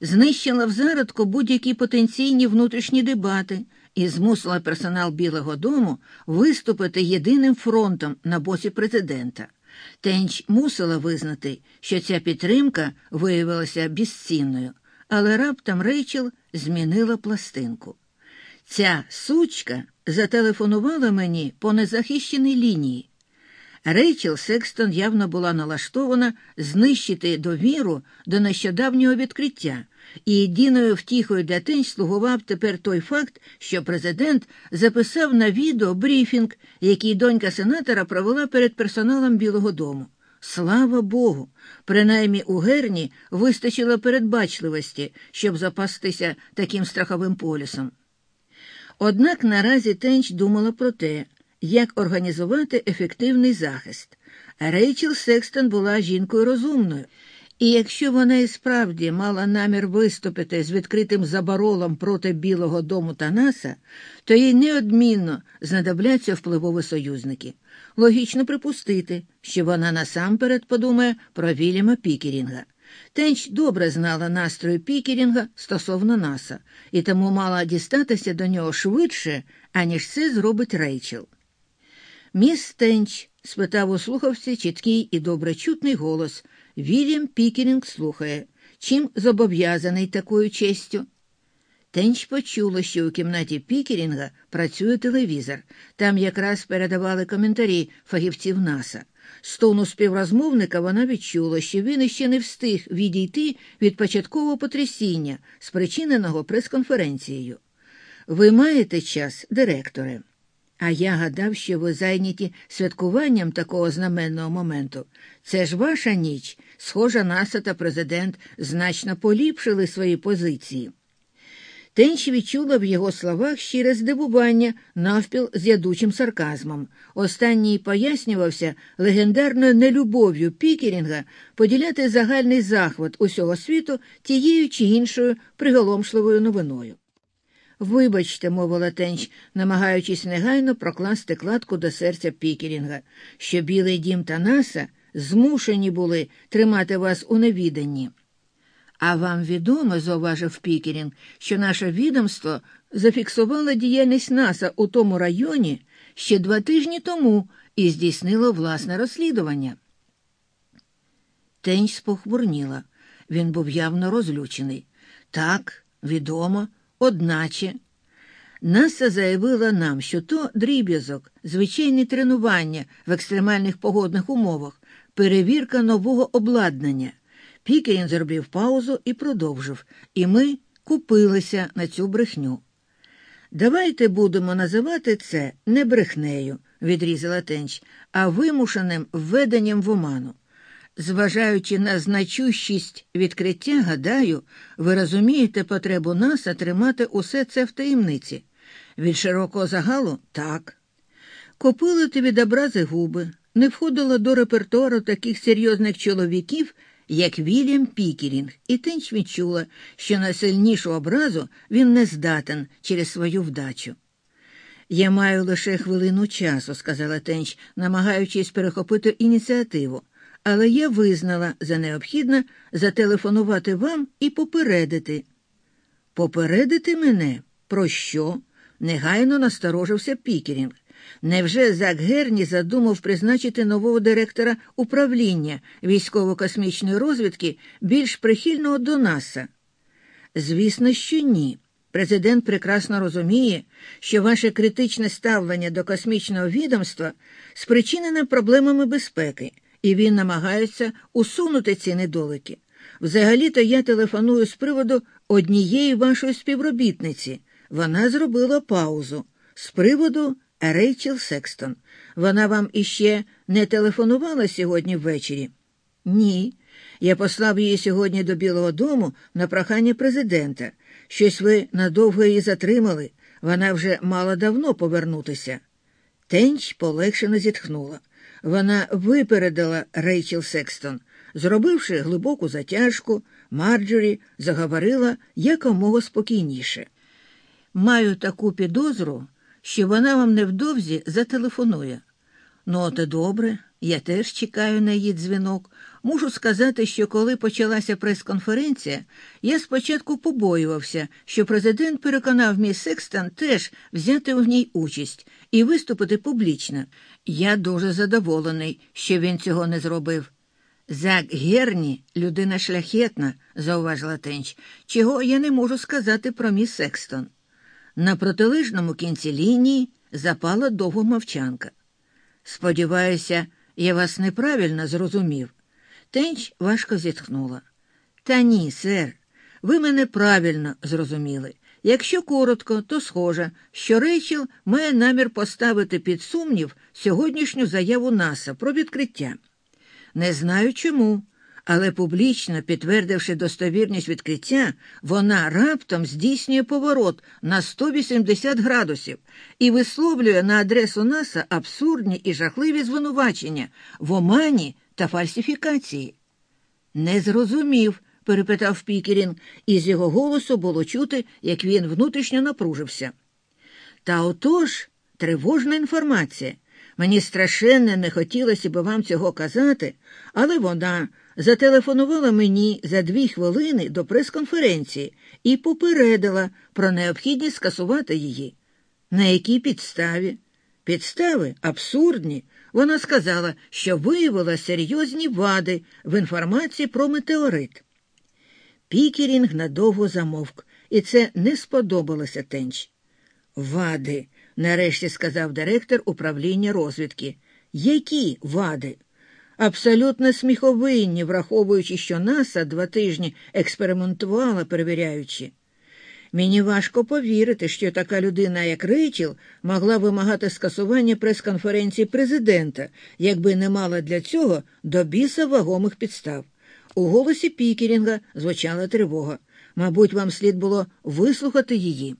Speaker 1: знищила в зародку будь-які потенційні внутрішні дебати і змусила персонал Білого дому виступити єдиним фронтом на боці президента. Тенч мусила визнати, що ця підтримка виявилася безцінною, але раптом Рейчел змінила пластинку. Ця сучка зателефонувала мені по незахищеній лінії. Рейчел Секстон явно була налаштована знищити довіру до нещодавнього відкриття, і єдиною втіхою для тень слугував тепер той факт, що президент записав на відео брифінг, який донька сенатора провела перед персоналом Білого Дому. Слава Богу, принаймні у Герні вистачило передбачливості, щоб запастися таким страховим полісом. Однак наразі Тенч думала про те, як організувати ефективний захист. Рейчел Секстон була жінкою розумною. І якщо вона і справді мала намір виступити з відкритим заборолом проти Білого дому та НАСА, то їй неодмінно знадобляться впливові союзники. Логічно припустити, що вона насамперед подумає про Вільяма Пікерінга. Тенч добре знала настрої Пікерінга стосовно НАСА, і тому мала дістатися до нього швидше, аніж це зробить Рейчел. Міс Тенч спитав у слухавці чіткий і добре чутний голос. Вільям Пікерінг слухає, чим зобов'язаний такою честю. Тенч почула, що у кімнаті Пікерінга працює телевізор. Там якраз передавали коментарі фахівців НАСА. З тону співрозмовника вона відчула, що він іще не встиг відійти від початкового потрясіння, спричиненого прес-конференцією. Ви маєте час, директоре? А я гадав, що ви зайняті святкуванням такого знаменного моменту. Це ж ваша ніч. Схожа НАСА та президент значно поліпшили свої позиції. Тенч відчула в його словах щире здивування навпіл з ядучим сарказмом. Останній пояснювався легендарною нелюбов'ю Пікерінга поділяти загальний захват усього світу тією чи іншою приголомшливою новиною. Вибачте, мовила Тенч, намагаючись негайно прокласти кладку до серця Пікерінга, що Білий дім та Наса змушені були тримати вас у невіданні. А вам відомо, зауважив Пікерінг, що наше відомство зафіксувало діяльність НАСА у тому районі ще два тижні тому і здійснило власне розслідування. Тенч спохмурніла. Він був явно розлючений. Так, відомо. Одначе НАСА заявила нам, що то дріб'язок, звичайне тренування в екстремальних погодних умовах, перевірка нового обладнання. Пікерін зробив паузу і продовжив, і ми купилися на цю брехню. Давайте будемо називати це не брехнею, відрізала Тенч, а вимушеним введенням в оману. Зважаючи на значущість відкриття, гадаю, ви розумієте потребу НАСА тримати усе це в таємниці. Від широкого загалу так. Купили ти від образи губи, не входило до репертуару таких серйозних чоловіків, як Вільям Пікерінг, і Тенч відчула, що на сильнішу образу він не здатен через свою вдачу. Я маю лише хвилину часу, сказала Тенч, намагаючись перехопити ініціативу але я визнала за необхідне зателефонувати вам і попередити. Попередити мене? Про що? негайно насторожився Пікерінг. Невже Зак Герні задумав призначити нового директора управління військово-космічної розвідки більш прихильного до НАСА? Звісно, що ні. Президент прекрасно розуміє, що ваше критичне ставлення до космічного відомства спричинене проблемами безпеки, і він намагається усунути ці недоліки. Взагалі-то я телефоную з приводу однієї вашої співробітниці. Вона зробила паузу з приводу Рейчел Секстон. Вона вам іще не телефонувала сьогодні ввечері? Ні. Я послав її сьогодні до Білого дому на прохання президента. Щось ви надовго її затримали. Вона вже мала давно повернутися. Тенч полегшено зітхнула. Вона випередила Рейчел Секстон. Зробивши глибоку затяжку, Марджорі заговорила якомога спокійніше. Маю таку підозру, що вона вам невдовзі зателефонує. Ну, от і добре, я теж чекаю на її дзвінок. Мушу сказати, що коли почалася прес-конференція, я спочатку побоювався, що президент переконав мій Секстан теж взяти в ній участь і виступити публічно. Я дуже задоволений, що він цього не зробив. Зак Герні людина шляхетна, зауважила Тенч, чого я не можу сказати про міс Секстон. На протилежному кінці лінії запала довго мовчанка. Сподіваюся, я вас неправильно зрозумів. Тенч важко зітхнула. Та ні, сер, ви мене правильно зрозуміли. Якщо коротко, то схоже, що Рейчел має намір поставити під сумнів сьогоднішню заяву НАСА про відкриття. Не знаю чому, але публічно підтвердивши достовірність відкриття, вона раптом здійснює поворот на 180 градусів і висловлює на адресу НАСА абсурдні і жахливі звинувачення в омані та фальсифікації. Не зрозумів, перепитав Пікерін, і з його голосу було чути, як він внутрішньо напружився. Та отож тривожна інформація. Мені страшенно не хотілося б вам цього казати, але вона зателефонувала мені за дві хвилини до прес-конференції і попередила про необхідність скасувати її. На якій підставі? Підстави абсурдні. Вона сказала, що виявила серйозні вади в інформації про метеорит. Пікерінг надовго замовк, і це не сподобалося Тенч. Вади, нарешті сказав директор управління розвідки. Які вади? Абсолютно сміховинні, враховуючи, що НАСА два тижні експериментувала, перевіряючи. Мені важко повірити, що така людина, як Рейчел, могла вимагати скасування прес-конференції президента, якби не мала для цього до біса вагомих підстав. У голосі Пікерінга звучала тривога. Мабуть, вам слід було вислухати її.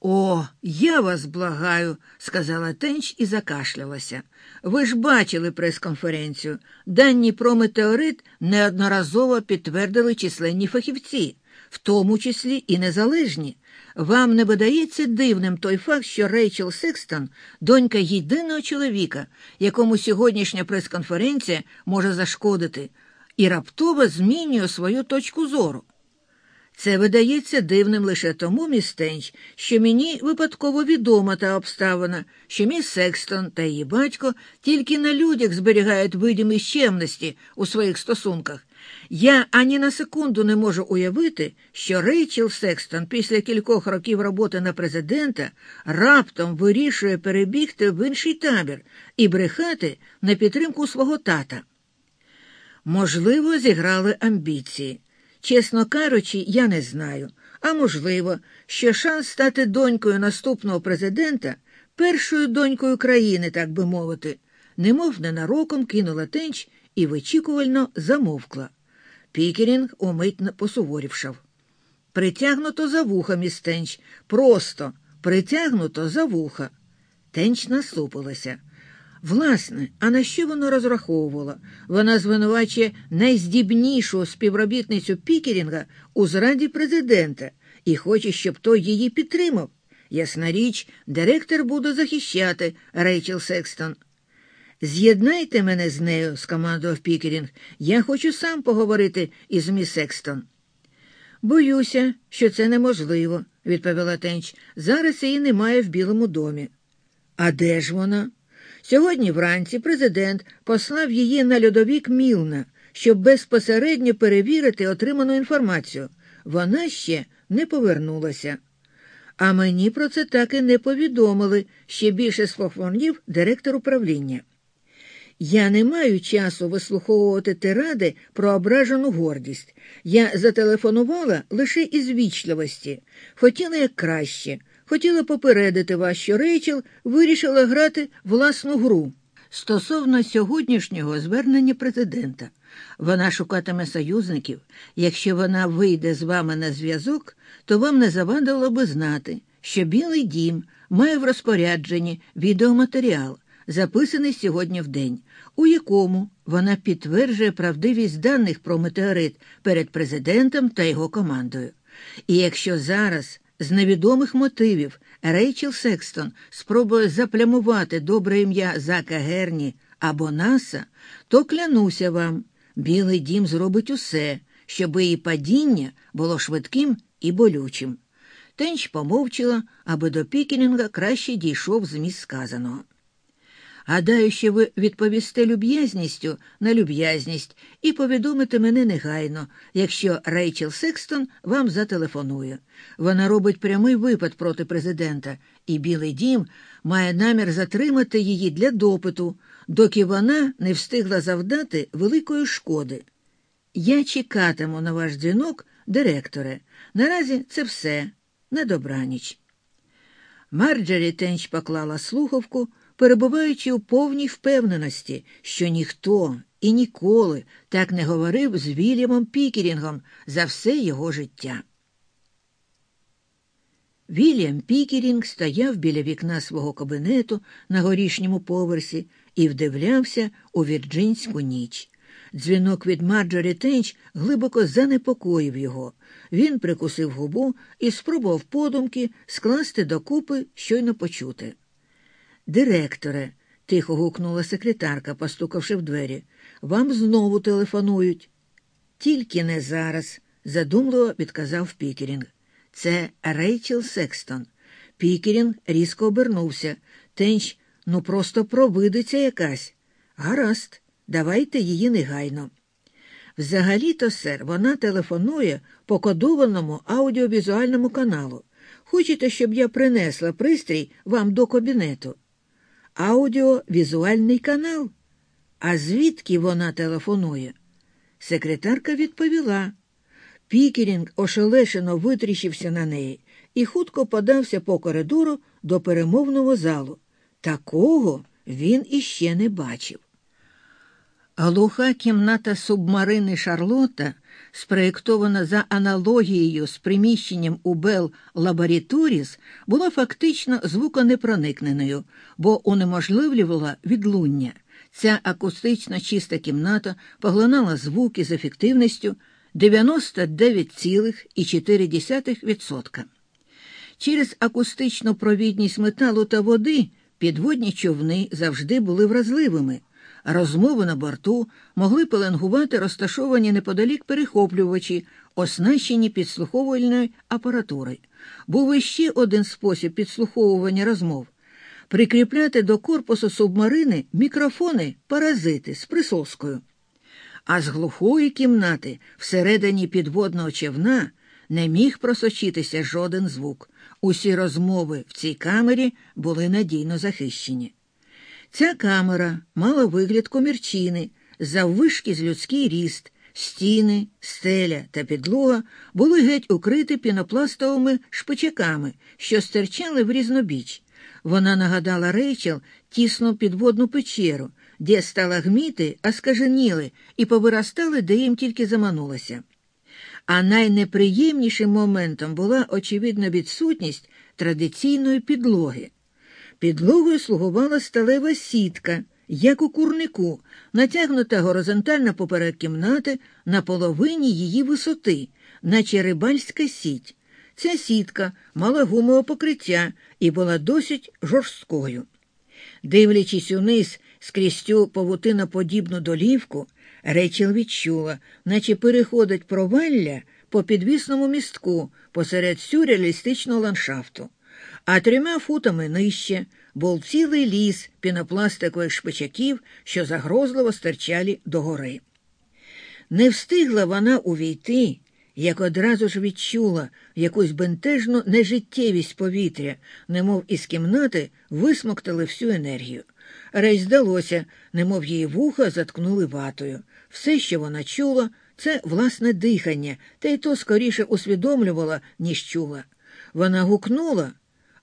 Speaker 1: О, я вас благаю, сказала Тенч і закашлялася. Ви ж бачили прес-конференцію. Дані про метеорит неодноразово підтвердили численні фахівці, в тому числі і незалежні. Вам не видається дивним той факт, що Рейчел Секстон донька єдиного чоловіка, якому сьогоднішня прес-конференція може зашкодити, і раптово змінює свою точку зору. Це видається дивним лише тому, міс Тенч, що мені випадково відома та обставина, що міс Секстон та її батько тільки на людях зберігають видимість чемності у своїх стосунках. Я ані на секунду не можу уявити, що Рейчел Секстон після кількох років роботи на президента раптом вирішує перебігти в інший табір і брехати на підтримку свого тата. Можливо, зіграли амбіції. Чесно кажучи, я не знаю. А можливо, що шанс стати донькою наступного президента першою донькою країни, так би мовити, немов ненароком кинула тенч і вичікувально замовкла. Пікерінг умить посуворівшав. Притягнуто за вуха, міс Тенч, просто притягнуто за вуха. Тенч наступилася. Власне, а на що вона розраховувала? Вона звинувачує найздібнішу співробітницю Пікерінга у зраді президента і хоче, щоб той її підтримав. Ясна річ, директор буде захищати Рейчел Секстон. З'єднайте мене з нею, скомандував Пікерінг. Я хочу сам поговорити із міс Секстон. Боюся, що це неможливо, відповіла Тенч. Зараз її немає в Білому домі. А де ж вона? Сьогодні вранці президент послав її на льодовік Мілна, щоб безпосередньо перевірити отриману інформацію. вона ще не повернулася. А мені про це так і не повідомили ще більше слухвонів директор управління. Я не маю часу вислуховувати тиради про ображену гордість. Я зателефонувала лише із вічливості, хотіла як краще, хотіла попередити вас, що Рейчел вирішила грати власну гру. Стосовно сьогоднішнього звернення президента, вона шукатиме союзників. Якщо вона вийде з вами на зв'язок, то вам не завадило би знати, що Білий дім має в розпорядженні відеоматеріал, записаний сьогодні в день, у якому вона підтверджує правдивість даних про метеорит перед президентом та його командою. І якщо зараз з невідомих мотивів Рейчел Секстон спробує заплямувати добре ім'я Зака Герні або Наса, то клянуся вам, Білий дім зробить усе, щоб її падіння було швидким і болючим. Тенч помовчала, аби до Пікінінга краще дійшов зміст сказаного. Гадаю, що ви відповісте люб'язністю на люб'язність і повідомите мене негайно, якщо Рейчел Секстон вам зателефонує. Вона робить прямий випад проти президента, і Білий дім має намір затримати її для допиту, доки вона не встигла завдати великої шкоди. Я чекатиму на ваш дзвінок, директоре. Наразі це все. На добраніч. Марджорі Тенч поклала слухавку перебуваючи у повній впевненості, що ніхто і ніколи так не говорив з Вільямом Пікерінгом за все його життя. Вільям Пікерінг стояв біля вікна свого кабінету на горішньому поверсі і вдивлявся у вірджинську ніч. Дзвінок від Марджорі Тенч глибоко занепокоїв його. Він прикусив губу і спробував подумки скласти докупи щойно почути. Директоре, тихо гукнула секретарка, постукавши в двері, вам знову телефонують. Тільки не зараз, задумливо відказав Пікерінг. Це Рейчел Секстон. Пікерінг різко обернувся. Тенч, ну просто провидиться якась. Гаразд, давайте її негайно. Взагалі-то, сер, вона телефонує по кодованому аудіовізуальному каналу. Хочете, щоб я принесла пристрій вам до кабінету? Аудіовізуальний канал. А звідки вона телефонує? Секретарка відповіла. Пікерінг ошелешено витріщився на неї і хутко подався по коридору до перемовного залу. Такого він іще не бачив. Глуха кімната субмарини Шарлота, спроєктована за аналогією з приміщенням у Бел Лабораторіс, була фактично звуконепроникненою, бо унеможливлювала відлуння. Ця акустично чиста кімната поглинала звуки з ефективністю 99,4%. Через акустичну провідність металу та води підводні човни завжди були вразливими. Розмови на борту могли пеленгувати розташовані неподалік перехоплювачі, оснащені підслуховувальною апаратурою. Був іще один спосіб підслуховування розмов прикріпляти до корпусу субмарини мікрофони паразити з присоскою. А з глухої кімнати всередині підводного човна не міг просочитися жоден звук. Усі розмови в цій камері були надійно захищені. Ця камера мала вигляд комірчини, заввишки з людський ріст, стіни, стеля та підлога були геть укриті пінопластовими шпичаками, що стирчали в різнобіч. Вона нагадала Рейчел тісну підводну печеру, де сталагміти оскаженіли і повиростали, де їм тільки заманулося. А найнеприємнішим моментом була очевидна відсутність традиційної підлоги. Підлогою слугувала сталева сітка, як у курнику, натягнута горизонтально поперек кімнати на половині її висоти, наче рибальська сіть. Ця сітка мала гумове покриття і була досить жорсткою. Дивлячись униз скрізь цю павутиноподібну долівку, Рейчел відчула, наче переходить провалля по підвісному містку посеред сюрреалістичного ландшафту а трьома футами нижче був цілий ліс пінопластикових шпичаків, що загрозливо стирчали догори. Не встигла вона увійти, як одразу ж відчула якусь бентежну нежиттєвість повітря, немов із кімнати висмоктали всю енергію. Рей здалося, немов її вуха заткнули ватою. Все, що вона чула, це власне дихання, та й то скоріше усвідомлювала, ніж чула. Вона гукнула,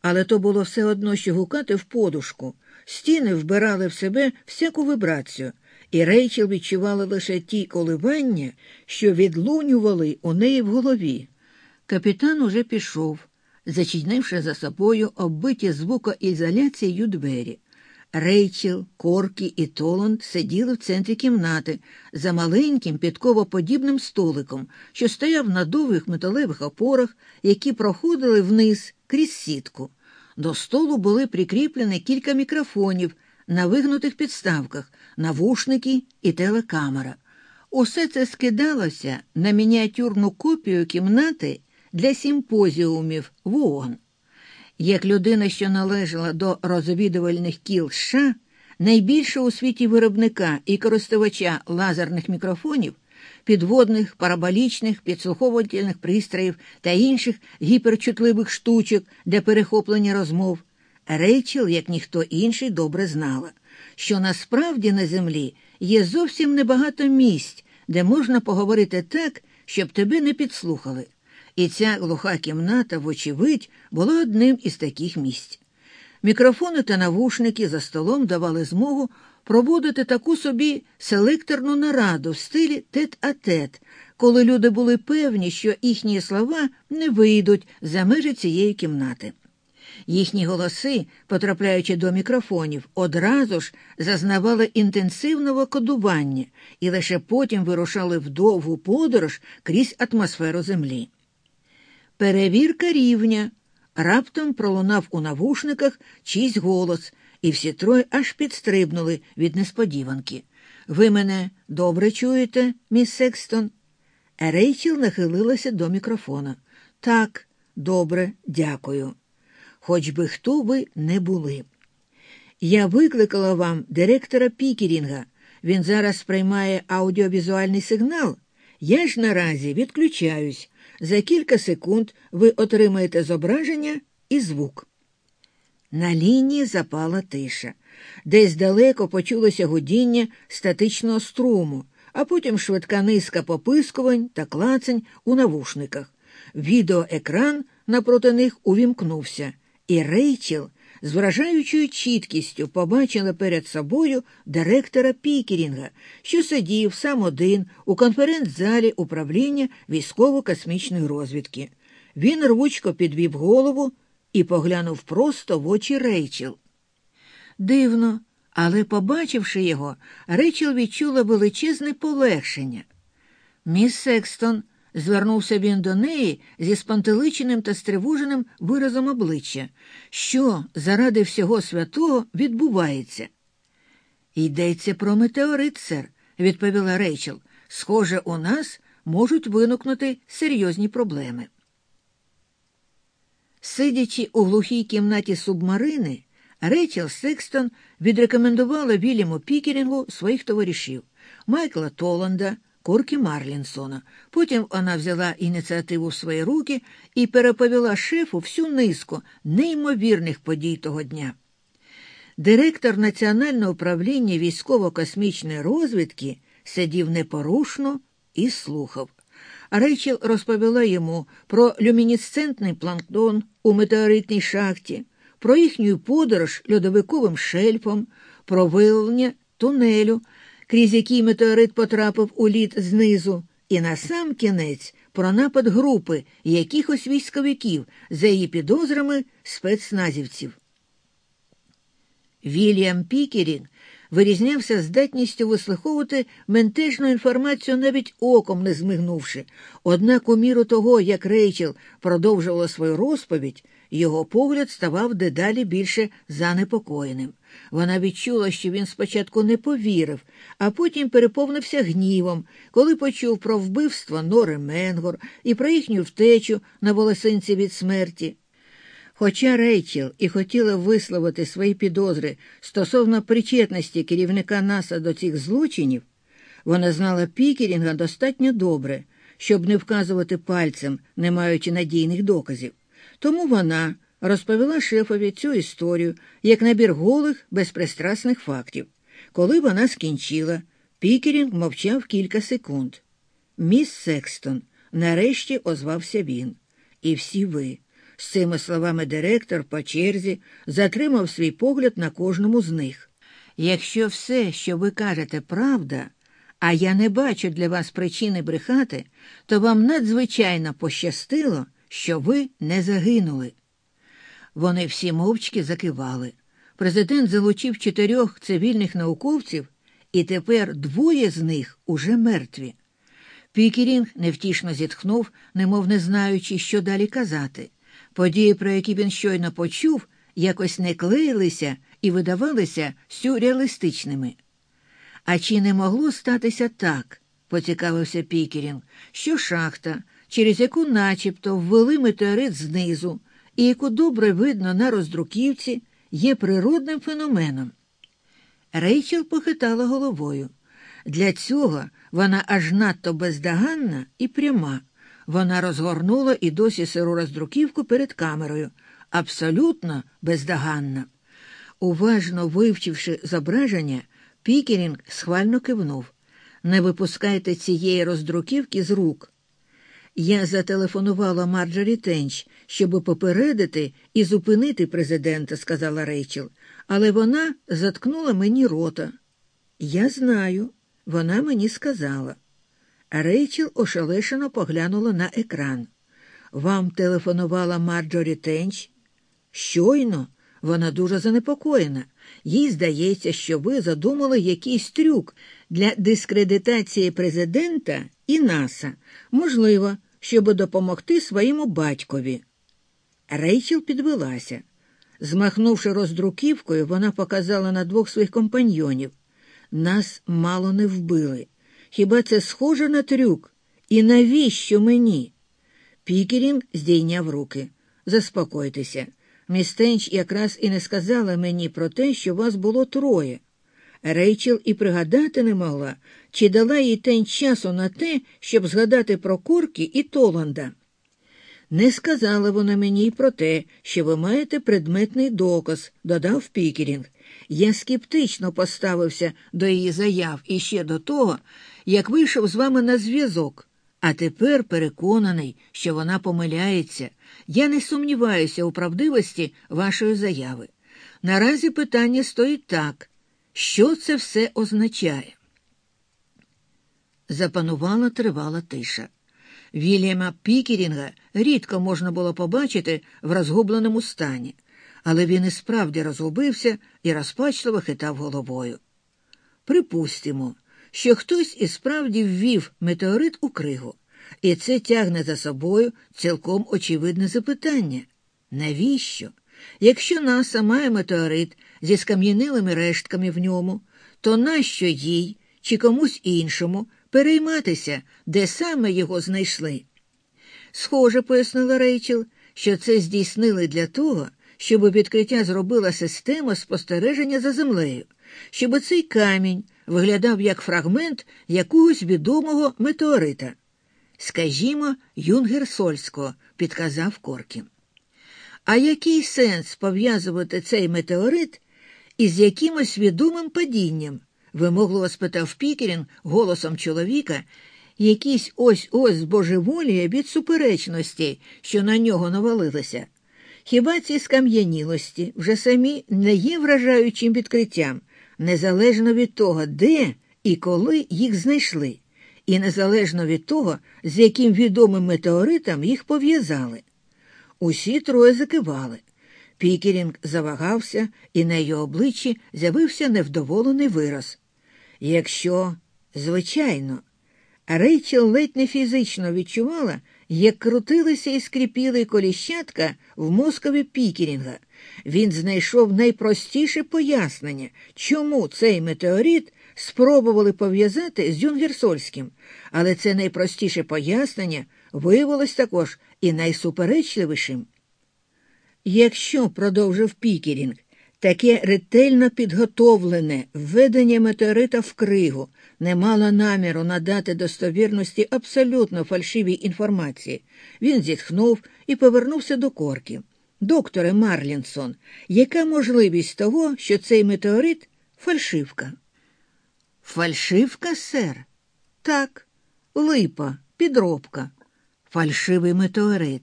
Speaker 1: але то було все одно, що гукати в подушку. Стіни вбирали в себе всяку вибрацію, і Рейчел відчувала лише ті коливання, що відлунювали у неї в голові. Капітан уже пішов, зачинивши за собою оббиті звукоізоляцією двері. Рейчел, Коркі і Толанд сиділи в центрі кімнати за маленьким підковоподібним столиком, що стояв на довгих металевих опорах, які проходили вниз крізь сітку. До столу були прикріплені кілька мікрофонів на вигнутих підставках, навушники і телекамера. Усе це скидалося на мініатюрну копію кімнати для симпозіумів в ООН. Як людина, що належала до розвідувальних кіл США, найбільшого у світі виробника і користувача лазерних мікрофонів, підводних, параболічних, підслуховувальних пристроїв та інших гіперчутливих штучок для перехоплення розмов, Рейчел, як ніхто інший, добре знала, що насправді на землі є зовсім небагато місць, де можна поговорити так, щоб тебе не підслухали і ця глуха кімната, вочевидь, була одним із таких місць. Мікрофони та навушники за столом давали змогу проводити таку собі селекторну нараду в стилі тет-а-тет, коли люди були певні, що їхні слова не вийдуть за межі цієї кімнати. Їхні голоси, потрапляючи до мікрофонів, одразу ж зазнавали інтенсивного кодування і лише потім вирушали в довгу подорож крізь атмосферу землі. Перевірка рівня. Раптом пролунав у навушниках чийсь голос, і всі троє аж підстрибнули від несподіванки. Ви мене добре чуєте, міс Секстон? Рейчел нахилилася до мікрофона. Так, добре, дякую. Хоч би хто ви не були. Я викликала вам директора Пікерінга. Він зараз сприймає аудіовізуальний сигнал. Я ж наразі відключаюсь. За кілька секунд ви отримаєте зображення і звук. На лінії запала тиша. Десь далеко почулося гудіння статичного струму, а потім швидка низка попискувань та клацань у навушниках. Відеоекран напроти них увімкнувся, і Рейчел з вражаючою чіткістю побачила перед собою директора Пікерінга, що сидів сам один у конференц-залі управління військово-космічної розвідки. Він рвучко підвів голову і поглянув просто в очі Рейчел. Дивно, але, побачивши його, Рейчел відчула величезне полегшення. Міс Секстон Звернувся він до неї зі спантеличеним та стривоженим виразом обличчя, що заради всього святого відбувається. Йдеться про метеорит, сер, відповіла Рейчел. Схоже, у нас можуть виникнути серйозні проблеми. Сидячи у глухій кімнаті субмарини, Рейчел Секстон відрекомендувала Вільяму Пікерінгу своїх товаришів Майкла Толанда. Корки Марлінсона. Потім вона взяла ініціативу в свої руки і переповіла шефу всю низку неймовірних подій того дня. Директор Національного управління військово-космічної розвідки сидів непорушно і слухав. Рейчел розповіла йому про люмінесцентний планктон у метеоритній шахті, про їхню подорож льодовиковим шельфом, про виявлення тунелю крізь який метеорит потрапив у лід знизу, і на сам кінець про напад групи якихось військовиків за її підозрами спецназівців. Вільям Пікерінг вирізнявся здатністю вислуховувати ментежну інформацію навіть оком не змигнувши, однак у міру того, як Рейчел продовжувала свою розповідь, його погляд ставав дедалі більше занепокоєним. Вона відчула, що він спочатку не повірив, а потім переповнився гнівом, коли почув про вбивство Нори Менгор і про їхню втечу на волосинці від смерті. Хоча Рейчел і хотіла висловити свої підозри стосовно причетності керівника НАСА до цих злочинів, вона знала Пікерінга достатньо добре, щоб не вказувати пальцем, не маючи надійних доказів. Тому вона розповіла шефові цю історію як набір голих, безпристрасних фактів. Коли вона скінчила, Пікерінг мовчав кілька секунд. Міс Секстон, нарешті озвався він. І всі ви. З цими словами директор по черзі затримав свій погляд на кожному з них. Якщо все, що ви кажете, правда, а я не бачу для вас причини брехати, то вам надзвичайно пощастило, що ви не загинули. Вони всі мовчки закивали. Президент залучив чотирьох цивільних науковців, і тепер двоє з них уже мертві. Пікерінг невтішно зітхнув, немов не знаючи, що далі казати. Події, про які він щойно почув, якось не клеїлися і видавалися сюрреалістичними. А чи не могло статися так, поцікавився Пікерінг, що шахта, через яку начебто ввели метеорит знизу, і яку добре видно на роздруківці, є природним феноменом. Рейчел похитала головою. Для цього вона аж надто бездоганна і пряма. Вона розгорнула і досі сиру роздруківку перед камерою, абсолютно бездоганна. Уважно вивчивши зображення, Пікерінг схвально кивнув. Не випускайте цієї роздруківки з рук. Я зателефонувала Марджорі Тенч, щоб попередити і зупинити президента, сказала Рейчел, але вона заткнула мені рота. Я знаю, вона мені сказала. Рейчел ошелешено поглянула на екран. Вам телефонувала Марджорі Тенч? Щойно, вона дуже занепокоєна. Їй здається, що ви задумали якийсь трюк для дискредитації президента і НАСА, можливо, щоб допомогти своєму батькові. Рейчел підвелася. Змахнувши роздруківкою, вона показала на двох своїх компаньйонів. Нас мало не вбили. Хіба це схоже на трюк? І навіщо мені? Пікерінг здійняв руки. Заспокойтеся. Міс Тенч якраз і не сказала мені про те, що вас було троє. Рейчел і пригадати не могла, чи дала їй тень часу на те, щоб згадати про Коркі і Толанда. Не сказала вона мені й про те, що ви маєте предметний доказ, додав Пікерінг. Я скептично поставився до її заяв іще до того, як вийшов з вами на зв'язок. А тепер переконаний, що вона помиляється. Я не сумніваюся у правдивості вашої заяви. Наразі питання стоїть так що це все означає? Запанувала тривала тиша. Вільяма Пікерінга рідко можна було побачити в розгубленому стані, але він і справді розгубився і розпачливо хитав головою. Припустимо, що хтось і справді ввів метеорит у кригу, і це тягне за собою цілком очевидне запитання навіщо? Якщо наса має метеорит зі скам'янилими рештками в ньому, то нащо їй чи комусь іншому перейматися, де саме його знайшли? Схоже, пояснила Рейчел, що це здійснили для того, щоб відкриття зробила система спостереження за землею, щоб цей камінь виглядав як фрагмент якогось відомого метеорита. Скажімо, Юнгерсольського, підказав Коркін. А який сенс пов'язувати цей метеорит із якимось відомим падінням? вимогливо спитав Пікерін голосом чоловіка, якийсь ось ось збожеволіє від суперечності, що на нього навалилися. Хіба ці скам'янілості вже самі не є вражаючим відкриттям, незалежно від того, де і коли їх знайшли, і незалежно від того, з яким відомим метеоритом їх пов'язали? Усі троє закивали. Пікерінг завагався, і на її обличчі з'явився невдоволений вираз. Якщо, звичайно, Рейчел ледь не фізично відчувала, як крутилися і скріпіли коліщатка в мозкові Пікерінга. Він знайшов найпростіше пояснення, чому цей метеорит спробували пов'язати з Юнгерсольським, але це найпростіше пояснення виявилось також і найсуперечливішим. Якщо, продовжив Пікерінг, Таке ретельно підготовлене введення метеорита в кригу не мало наміру надати достовірності абсолютно фальшивій інформації. Він зітхнув і повернувся до корки. Докторе Марлінсон, яка можливість того, що цей метеорит фальшивка? Фальшивка, сер? Так, липа, підробка, фальшивий метеорит.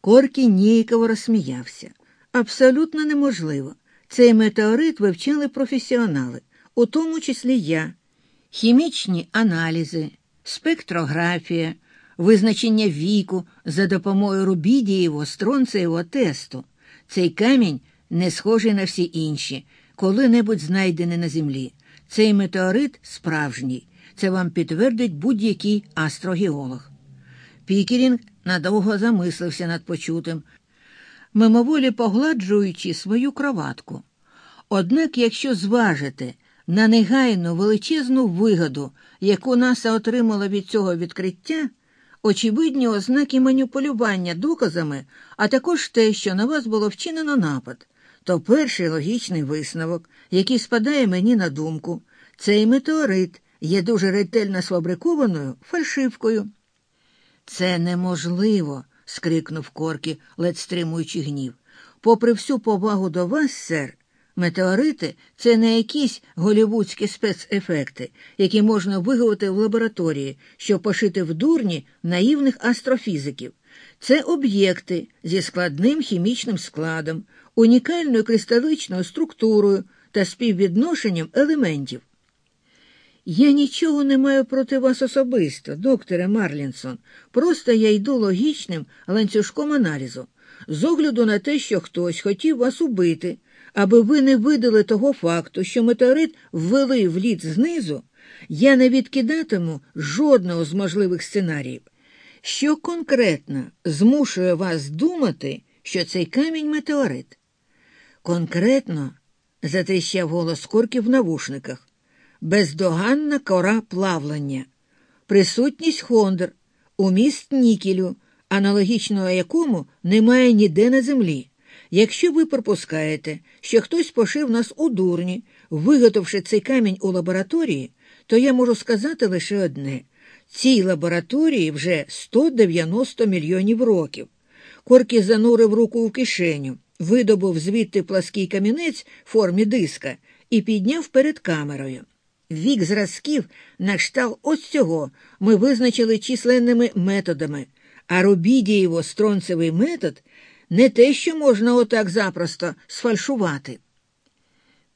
Speaker 1: Коркі ніяково розсміявся. Абсолютно неможливо. Цей метеорит вивчали професіонали, у тому числі я, хімічні аналізи, спектрографія, визначення віку за допомогою рубідієвого стронцеєвого тесту. Цей камінь не схожий на всі інші, коли-небудь знайдений на землі. Цей метеорит справжній. Це вам підтвердить будь-який астрогеолог. Пікерінг надовго замислився над почутим, мимоволі погладжуючи свою кроватку. Однак, якщо зважити на негайну величезну вигоду, яку НАСА отримала від цього відкриття, очевидні ознаки маніпулювання доказами, а також те, що на вас було вчинено напад, то перший логічний висновок, який спадає мені на думку, цей метеорит є дуже ретельно сфабрикованою фальшивкою. Це неможливо, скрикнув Коркі, ледь стримуючи гнів. Попри всю повагу до вас, сер, метеорити це не якісь голівудські спецефекти, які можна виговати в лабораторії, щоб пошити в дурні наївних астрофізиків. Це об'єкти зі складним хімічним складом, унікальною кристаличною структурою та співвідношенням елементів. Я нічого не маю проти вас особисто, докторе Марлінсон. Просто я йду логічним ланцюжком аналізу, з огляду на те, що хтось хотів вас убити, аби ви не видали того факту, що метеорит ввели в лід знизу, я не відкидатиму жодного з можливих сценаріїв. Що конкретно змушує вас думати, що цей камінь метеорит? Конкретно, затріщав голос Корки в навушниках бездоганна кора плавлення, присутність хондр, уміст нікелю, аналогічного якому немає ніде на землі. Якщо ви припускаєте, що хтось пошив нас у дурні, виготовши цей камінь у лабораторії, то я можу сказати лише одне цій лабораторії вже 190 мільйонів років. Коркі занурив руку в кишеню, видобув звідти плаский камінець в формі диска і підняв перед камерою. Вік зразків на кшталт ось цього ми визначили численними методами, а Рубідієво стронцевий метод не те, що можна отак запросто сфальшувати.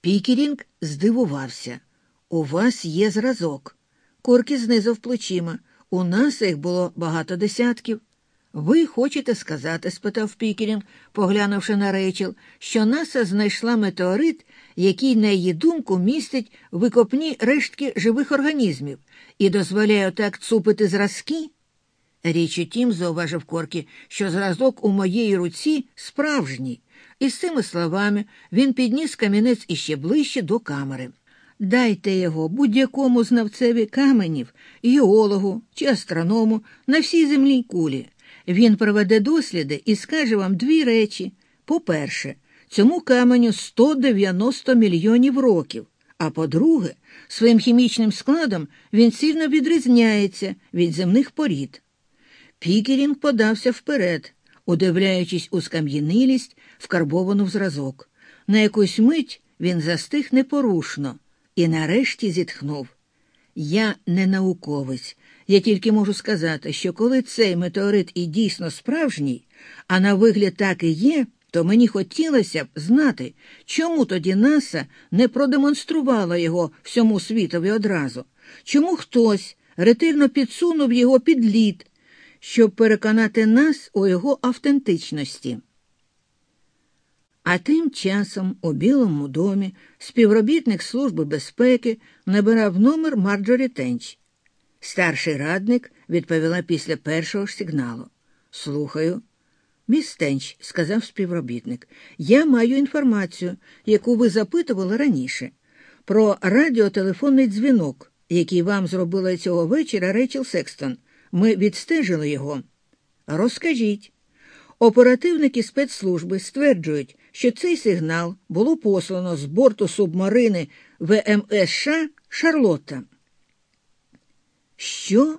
Speaker 1: Пікерінг здивувався. У вас є зразок. Корки знизав плечима. У нас їх було багато десятків. Ви хочете сказати, спитав Пікерінг, поглянувши на Рейчел, що наса знайшла метеорит, який, на її думку, містить викопні рештки живих організмів і дозволяє так цупити зразки? Річ у тім, зауважив Коркі, що зразок у моїй руці справжній. І з цими словами він підніс камінець іще ближче до камери. Дайте його будь-якому знавцеві каменів, геологу чи астроному на всій землі кулі. Він проведе досліди і скаже вам дві речі. По-перше, цьому каменю 190 мільйонів років. А по-друге, своїм хімічним складом він сильно відрізняється від земних порід. Пікерінг подався вперед, удивляючись у скам'янилість, вкарбовану в зразок. На якусь мить він застиг непорушно і нарешті зітхнув. Я не науковець. Я тільки можу сказати, що коли цей метеорит і дійсно справжній, а на вигляд так і є, то мені хотілося б знати, чому тоді НАСА не продемонструвала його всьому світові одразу, чому хтось ретельно підсунув його під лід, щоб переконати нас у його автентичності. А тим часом у Білому домі співробітник Служби безпеки набирав номер Марджорі Тенч. Старший радник відповіла після першого ж сигналу. Слухаю. Міс Тенч, сказав співробітник, я маю інформацію, яку ви запитували раніше, про радіотелефонний дзвінок, який вам зробила цього вечора Рейчел Секстон. Ми відстежили його. Розкажіть. Оперативники спецслужби стверджують, що цей сигнал було послано з борту субмарини ВМС США Шарлотта. Що?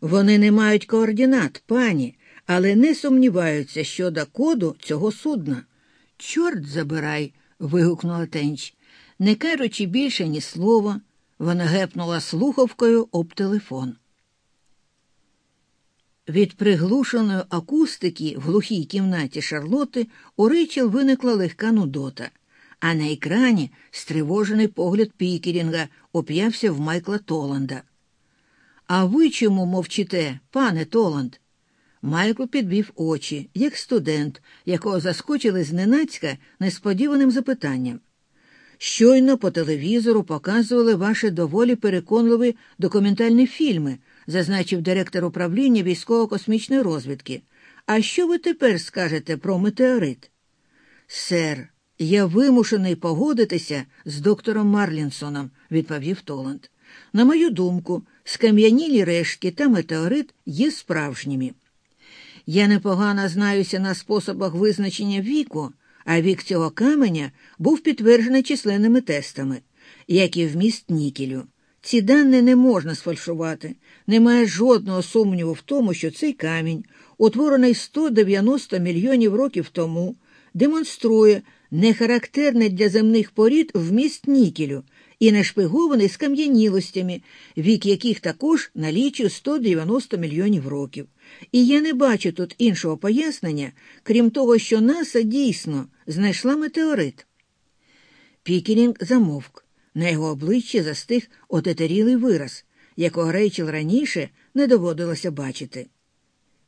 Speaker 1: Вони не мають координат, пані, але не сумніваються щодо коду цього судна. Чорт забирай. вигукнула Тенч. Не кажучи більше ні слова, вона гепнула слухавкою об телефон. Від приглушеної акустики в глухій кімнаті Шарлоти у Рейчел виникла легка нудота, а на екрані стривожений погляд Пікерінга оп'явся в Майкла Толанда. А ви чому мовчите, пане Толанд? Майкл підвів очі, як студент, якого заскочили зненацька несподіваним запитанням. Щойно по телевізору показували ваші доволі переконливі документальні фільми, зазначив директор управління військово-космічної розвідки. А що ви тепер скажете про метеорит? Сер, я вимушений погодитися з доктором Марлінсоном, відповів Толанд. На мою думку, скам'янілі рештки та метеорит є справжніми. Я непогано знаюся на способах визначення віку, а вік цього каменя був підтверджений численними тестами, як і вміст нікелю. Ці дані не можна сфальшувати. Немає жодного сумніву в тому, що цей камінь, утворений 190 мільйонів років тому, демонструє нехарактерний для земних порід вміст нікелю і нашпигований скам'янілостями, вік яких також налічує 190 мільйонів років. І я не бачу тут іншого пояснення, крім того, що НАСА дійсно знайшла метеорит. Пікерінг замовк. На його обличчі застиг отетерілий вираз, якого Рейчел раніше не доводилося бачити.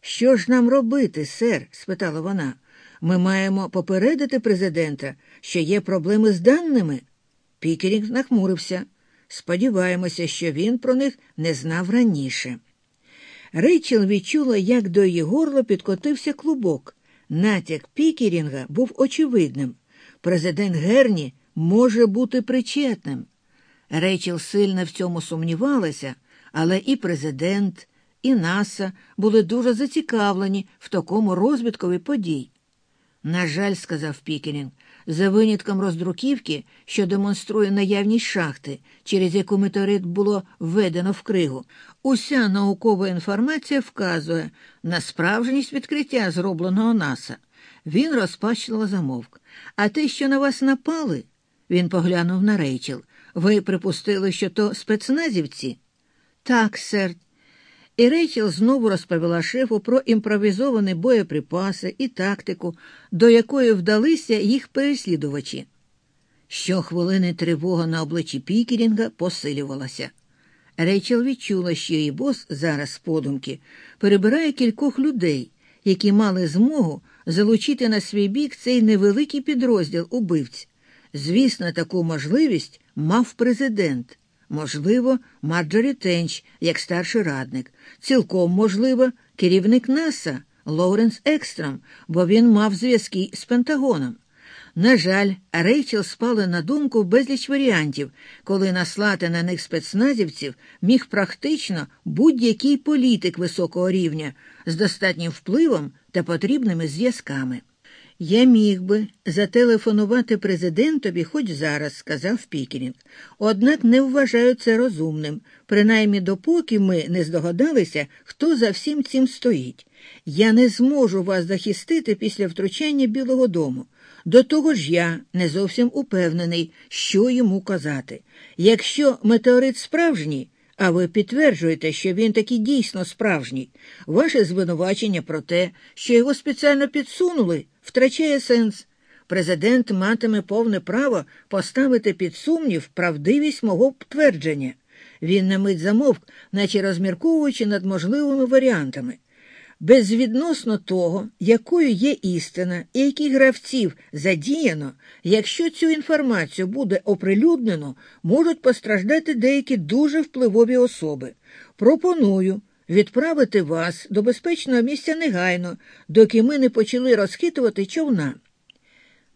Speaker 1: Що ж нам робити, сер? спитала вона. Ми маємо попередити президента, що є проблеми з даними. Пікерінг нахмурився. Сподіваємося, що він про них не знав раніше. Рейчел відчула, як до її горла підкотився клубок. Натяк Пікерінга був очевидним. Президент Герні може бути причетним. Рейчел сильно в цьому сумнівалася, але і президент, і НАСА були дуже зацікавлені в такому розвиткові подій. На жаль, сказав Пікерінг, за винятком роздруківки, що демонструє наявність шахти, через яку метеорит було введено в кригу. Уся наукова інформація вказує на справжність відкриття зробленого НАСА. Він розпачливо замовк. А те, що на вас напали, він поглянув на Рейчел. Ви припустили, що то спецназівці? Так, сер, і Рейчел знову розповіла шефу про імпровізовані боєприпаси і тактику, до якої вдалися їх переслідувачі. Щохвилини тривога на обличчі Пікерінга посилювалася. Рейчел відчула, що її бос зараз подумки перебирає кількох людей, які мали змогу залучити на свій бік цей невеликий підрозділ убивць. Звісно, таку можливість мав президент. Можливо, Марджорі Тенч, як старший радник, цілком можливо, керівник НАСА Лоуренс Екстром, бо він мав зв'язки з Пентагоном. На жаль, Рейчел спали на думку безліч варіантів, коли наслати на них спецназівців міг практично будь-який політик високого рівня з достатнім впливом та потрібними зв'язками. Я міг би зателефонувати президентові хоч зараз, сказав Пікерінг. Однак не вважаю це розумним, принаймні допоки ми не здогадалися, хто за всім цим стоїть. Я не зможу вас захистити після втручання Білого Дому. До того ж я не зовсім упевнений, що йому казати. Якщо метеорит справжній, а ви підтверджуєте, що він таки дійсно справжній, ваше звинувачення про те, що його спеціально підсунули втрачає сенс. Президент матиме повне право поставити під сумнів правдивість мого твердження. Він на мить замовк, наче розмірковуючи над можливими варіантами. Безвідносно того, якою є істина і яких гравців задіяно, якщо цю інформацію буде оприлюднено, можуть постраждати деякі дуже впливові особи. Пропоную відправити вас до безпечного місця негайно, доки ми не почали розхитувати човна.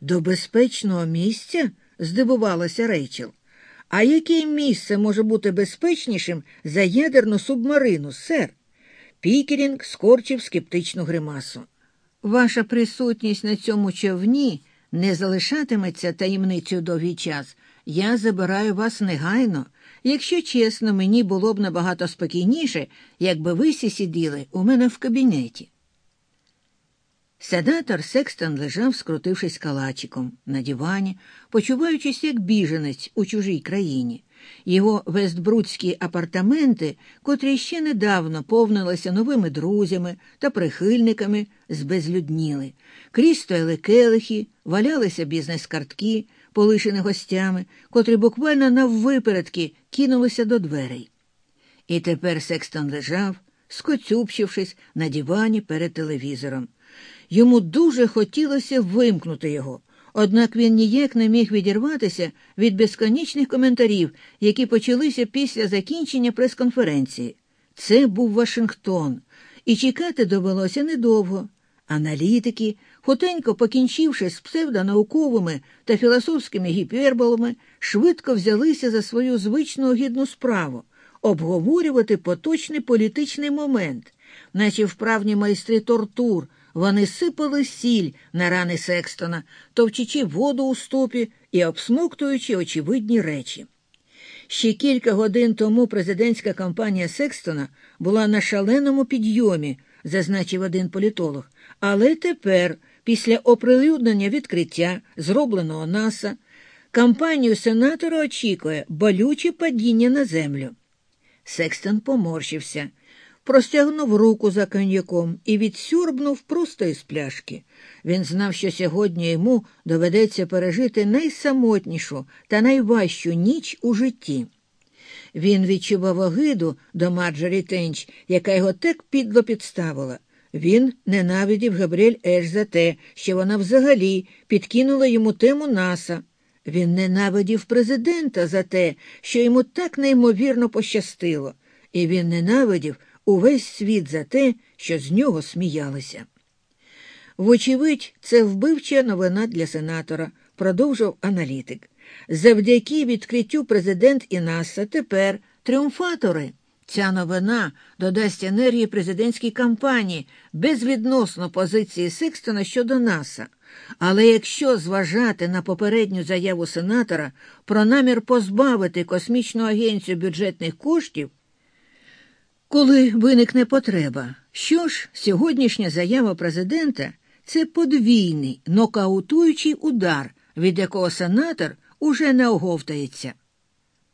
Speaker 1: До безпечного місця? здивувалася Рейчел. А яке місце може бути безпечнішим за ядерну субмарину, сер? Пікерінг скорчив скептичну гримасу. Ваша присутність на цьому човні не залишатиметься таємницею довгий час, я забираю вас негайно. Якщо чесно, мені було б набагато спокійніше, якби ви всі сиділи у мене в кабінеті. Сенатор Секстон лежав, скрутившись калачиком на дивані, почуваючись як біженець у чужій країні. Його вестбрудські апартаменти, котрі ще недавно повнилися новими друзями та прихильниками, збезлюдніли. Крізь стояли келихи, валялися бізнес-картки, полишені гостями, котрі буквально наввипередки кинулися до дверей. І тепер Секстон лежав, скоцюпчившись на дивані перед телевізором. Йому дуже хотілося вимкнути його, однак він ніяк не міг відірватися від безконічних коментарів, які почалися після закінчення прес-конференції. Це був Вашингтон, і чекати довелося недовго. Аналітики, хотенько покінчивши з псевдонауковими та філософськими гіперболами, швидко взялися за свою звичну гідну справу обговорювати поточний політичний момент, наче вправні майстри тортур. Вони сипали сіль на рани Секстона, товчачи воду у стопі і обсмоктуючи очевидні речі. Ще кілька годин тому президентська кампанія Секстона була на шаленому підйомі, зазначив один політолог. Але тепер, після оприлюднення відкриття, зробленого НАСА, кампанію сенатора очікує болюче падіння на землю. Секстон поморщився простягнув руку за коньяком і відсюрбнув просто із пляшки. Він знав, що сьогодні йому доведеться пережити найсамотнішу та найважчу ніч у житті. Він відчував огиду до Марджорі Тенч, яка його так підло підставила. Він ненавидів Габріель Еш за те, що вона взагалі підкинула йому тему Наса. Він ненавидів президента за те, що йому так неймовірно пощастило, і він ненавидів увесь світ за те, що з нього сміялися. Вочевидь, це вбивча новина для сенатора, продовжив аналітик. Завдяки відкриттю президент і НАСА тепер тріумфатори. Ця новина додасть енергії президентській кампанії безвідносно позиції Секстона щодо НАСА. Але якщо зважати на попередню заяву сенатора про намір позбавити космічну агенцію бюджетних коштів, коли виникне потреба. Що ж, сьогоднішня заява президента це подвійний нокаутуючий удар, від якого сенатор уже не оговтається.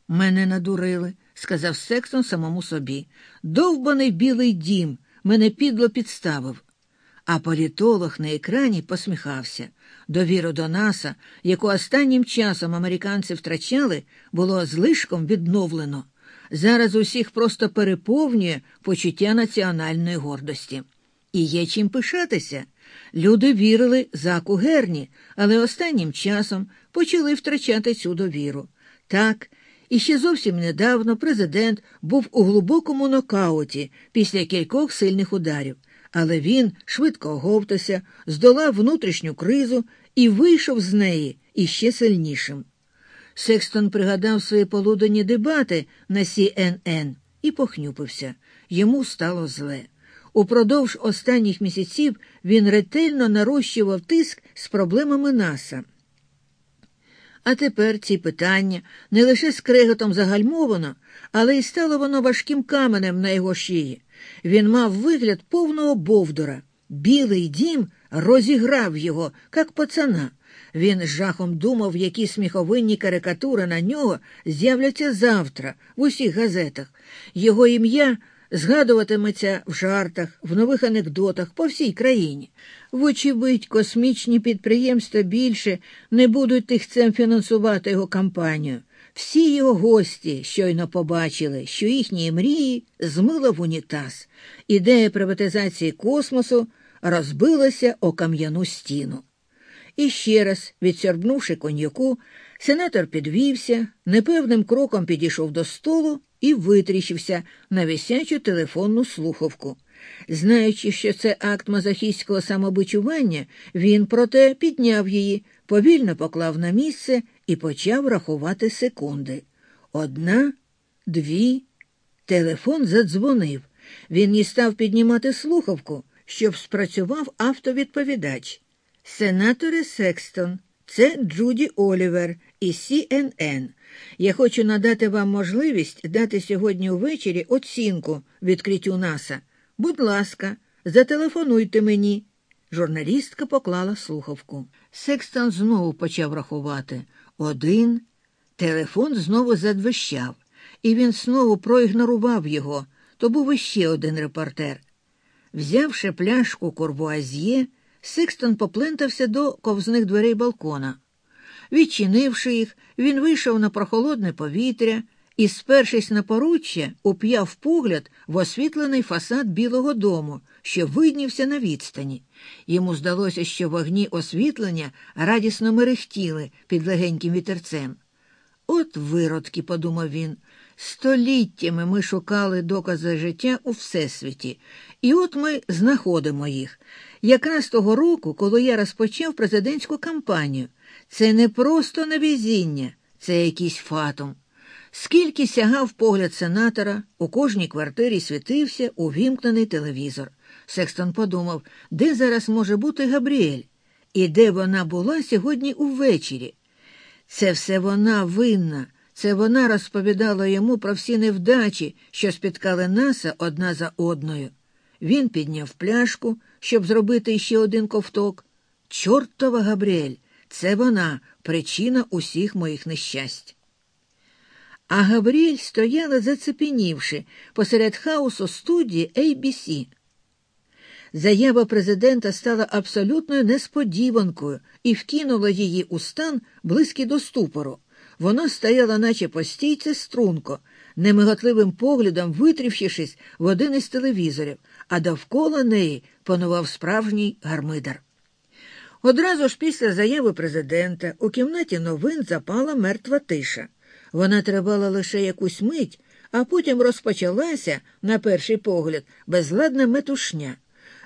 Speaker 1: Мене надурили, сказав Сексон самому собі. Довбаний білий дім мене підло підставив. А політолог на екрані посміхався. Довіру до НАСА, яку останнім часом американці втрачали, було злишком відновлено. Зараз усіх просто переповнює почуття національної гордості. І є чим пишатися. Люди вірили заку Герні, але останнім часом почали втрачати цю довіру. Так, і ще зовсім недавно президент був у глибокому нокауті після кількох сильних ударів, але він швидко оговтався, здолав внутрішню кризу і вийшов з неї іще сильнішим. Секстон пригадав свої полуденні дебати на CNN і похнюпився. Йому стало зле. Упродовж останніх місяців він ретельно нарощував тиск з проблемами НАСА. А тепер ці питання не лише з креготом загальмовано, але й стало воно важким каменем на його шиї. Він мав вигляд повного бовдора. Білий дім розіграв його, як пацана. Він з жахом думав, які сміховинні карикатури на нього з'являться завтра в усіх газетах. Його ім'я згадуватиметься в жартах, в нових анекдотах по всій країні. Вочевидь, космічні підприємства більше не будуть тихцем фінансувати його кампанію. Всі його гості щойно побачили, що їхні мрії змило в унітаз. Ідея приватизації космосу розбилася о кам'яну стіну. І ще раз, відсорбнувши коньяку, сенатор підвівся, непевним кроком підійшов до столу і витріщився на висячу телефонну слухавку. Знаючи, що це акт мазохістського самобичування, він проте підняв її, повільно поклав на місце і почав рахувати секунди. Одна, дві. Телефон задзвонив. Він не став піднімати слухавку, щоб спрацював автовідповідач. Сенаторе Секстон, Це Джуді Олівер із CNN. Я хочу надати вам можливість дати сьогодні увечері оцінку відкриттю НАСА. Будь ласка, зателефонуйте мені. Журналістка поклала слухавку. Секстон знову почав рахувати. Один. Телефон знову задвищав, і він знову проігнорував його. То був іще один репортер. Взявши пляшку курбуазьє, Сикстон поплентався до ковзних дверей балкона. Відчинивши їх, він вийшов на прохолодне повітря і, спершись на поруччя, уп'яв погляд в освітлений фасад Білого дому, що виднівся на відстані. Йому здалося, що вогні освітлення радісно мерехтіли під легеньким вітерцем. От виродки, подумав він, століттями ми шукали докази життя у Всесвіті, і от ми знаходимо їх. Якраз того року, коли я розпочав президентську кампанію, це не просто невезіння, це якийсь фатум. Скільки сягав погляд сенатора, у кожній квартирі світився увімкнений телевізор. Секстон подумав, де зараз може бути Габріель, і де вона була сьогодні увечері. Це все вона винна, це вона розповідала йому про всі невдачі, що спіткали наса одна за одною. Він підняв пляшку, щоб зробити ще один ковток. Чортова Габріель, це вона, причина усіх моїх нещасть. А Габріель стояла, зацепенівши, посеред хаосу студії ABC. Заява президента стала абсолютною несподіванкою і вкинула її у стан близький до ступору. Вона стояла, наче постійце струнко, немиготливим поглядом витрівщившись в один із телевізорів, а довкола неї панував справжній гармидар. Одразу ж після заяви президента у кімнаті новин запала мертва тиша. Вона тривала лише якусь мить, а потім розпочалася, на перший погляд, безладна метушня.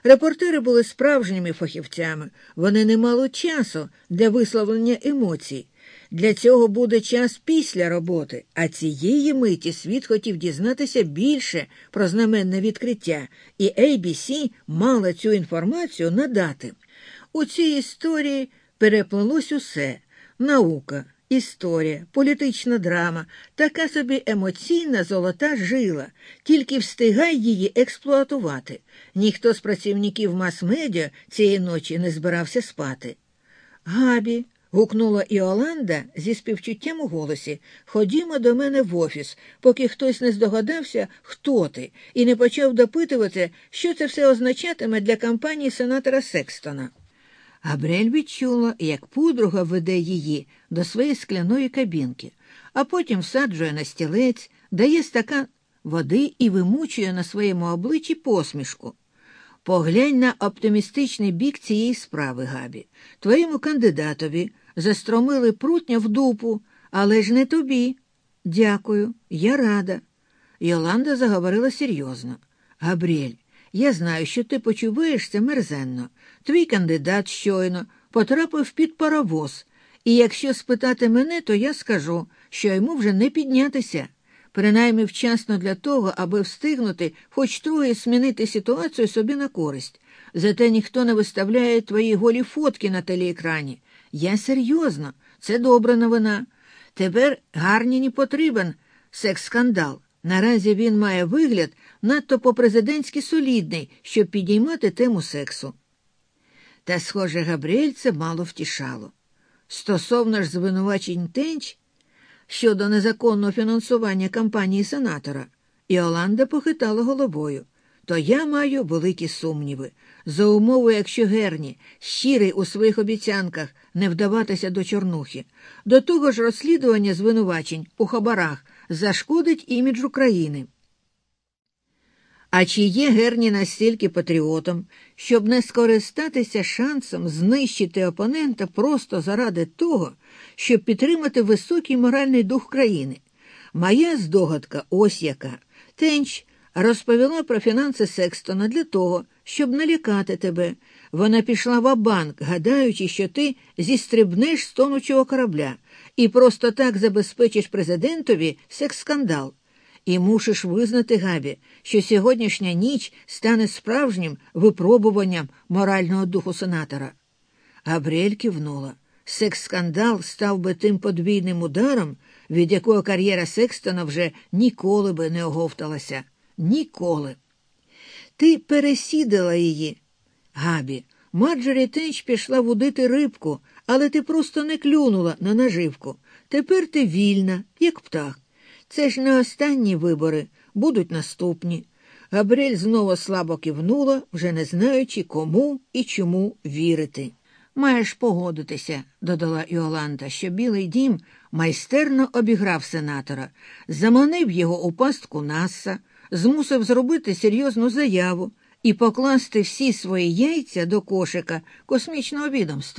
Speaker 1: Репортери були справжніми фахівцями, вони не мали часу для висловлення емоцій. Для цього буде час після роботи, а цієї миті світ хотів дізнатися більше про знаменне відкриття, і ABC мала цю інформацію надати. У цій історії переплилось усе наука, історія, політична драма, така собі емоційна золота жила, тільки встигай її експлуатувати. Ніхто з працівників мас-медіа цієї ночі не збирався спати. Габі, гукнула Іоланда зі співчуттям у голосі. Ходімо до мене в офіс, поки хтось не здогадався, хто ти, і не почав допитувати, що це все означатиме для кампанії сенатора Секстона. Габріель відчула, як подруга веде її до своєї скляної кабінки, а потім всаджує на стілець, дає стакан води і вимучує на своєму обличчі посмішку. Поглянь на оптимістичний бік цієї справи, Габі. Твоєму кандидатові застромили прутня в дупу, але ж не тобі. Дякую, я рада. Йоланда заговорила серйозно. Габріель, я знаю, що ти почуваєшся мерзенно. Твій кандидат щойно потрапив під паровоз, і якщо спитати мене, то я скажу, що йому вже не піднятися, принаймні вчасно для того, аби встигнути хоч троє змінити ситуацію собі на користь. Зате ніхто не виставляє твої голі фотки на телеекрані. Я серйозно, це добра новина. Тепер Гарніні потрібен секс-скандал. Наразі він має вигляд надто по-президентськи солідний, щоб підіймати тему сексу. Та, схоже, Габріель це мало втішало. Стосовно ж звинувачень Тенч щодо незаконного фінансування кампанії сенатора, Іоланда похитала головою. То я маю великі сумніви. За умови, якщо Герні, щирий у своїх обіцянках не вдаватися до Чорнухи, до того ж розслідування звинувачень у хабарах зашкодить імідж України. А чи є Герні настільки патріотом, щоб не скористатися шансом знищити опонента просто заради того, щоб підтримати високий моральний дух країни? Моя здогадка ось яка. Тенч розповіла про фінанси Секстона для того, щоб налякати тебе. Вона пішла в банк, гадаючи, що ти зістрибнеш з тонучого корабля і просто так забезпечиш президентові секс-скандал. І мусиш визнати, Габі, що сьогоднішня ніч стане справжнім випробуванням морального духу сенатора. Габріель кивнула. секс-скандал став би тим подвійним ударом, від якого кар'єра Секстона вже ніколи би не оговталася. Ніколи. Ти пересідала її. Габі, Марджорі Тенч пішла водити рибку, але ти просто не клюнула на наживку. Тепер ти вільна, як птах. Це ж не останні вибори, будуть наступні. Габріель знову слабо кивнула, вже не знаючи, кому і чому вірити. Маєш погодитися, додала Іоланта, що Білий дім майстерно обіграв сенатора, заманив його у пастку Наса, змусив зробити серйозну заяву і покласти всі свої яйця до кошика космічного відомства.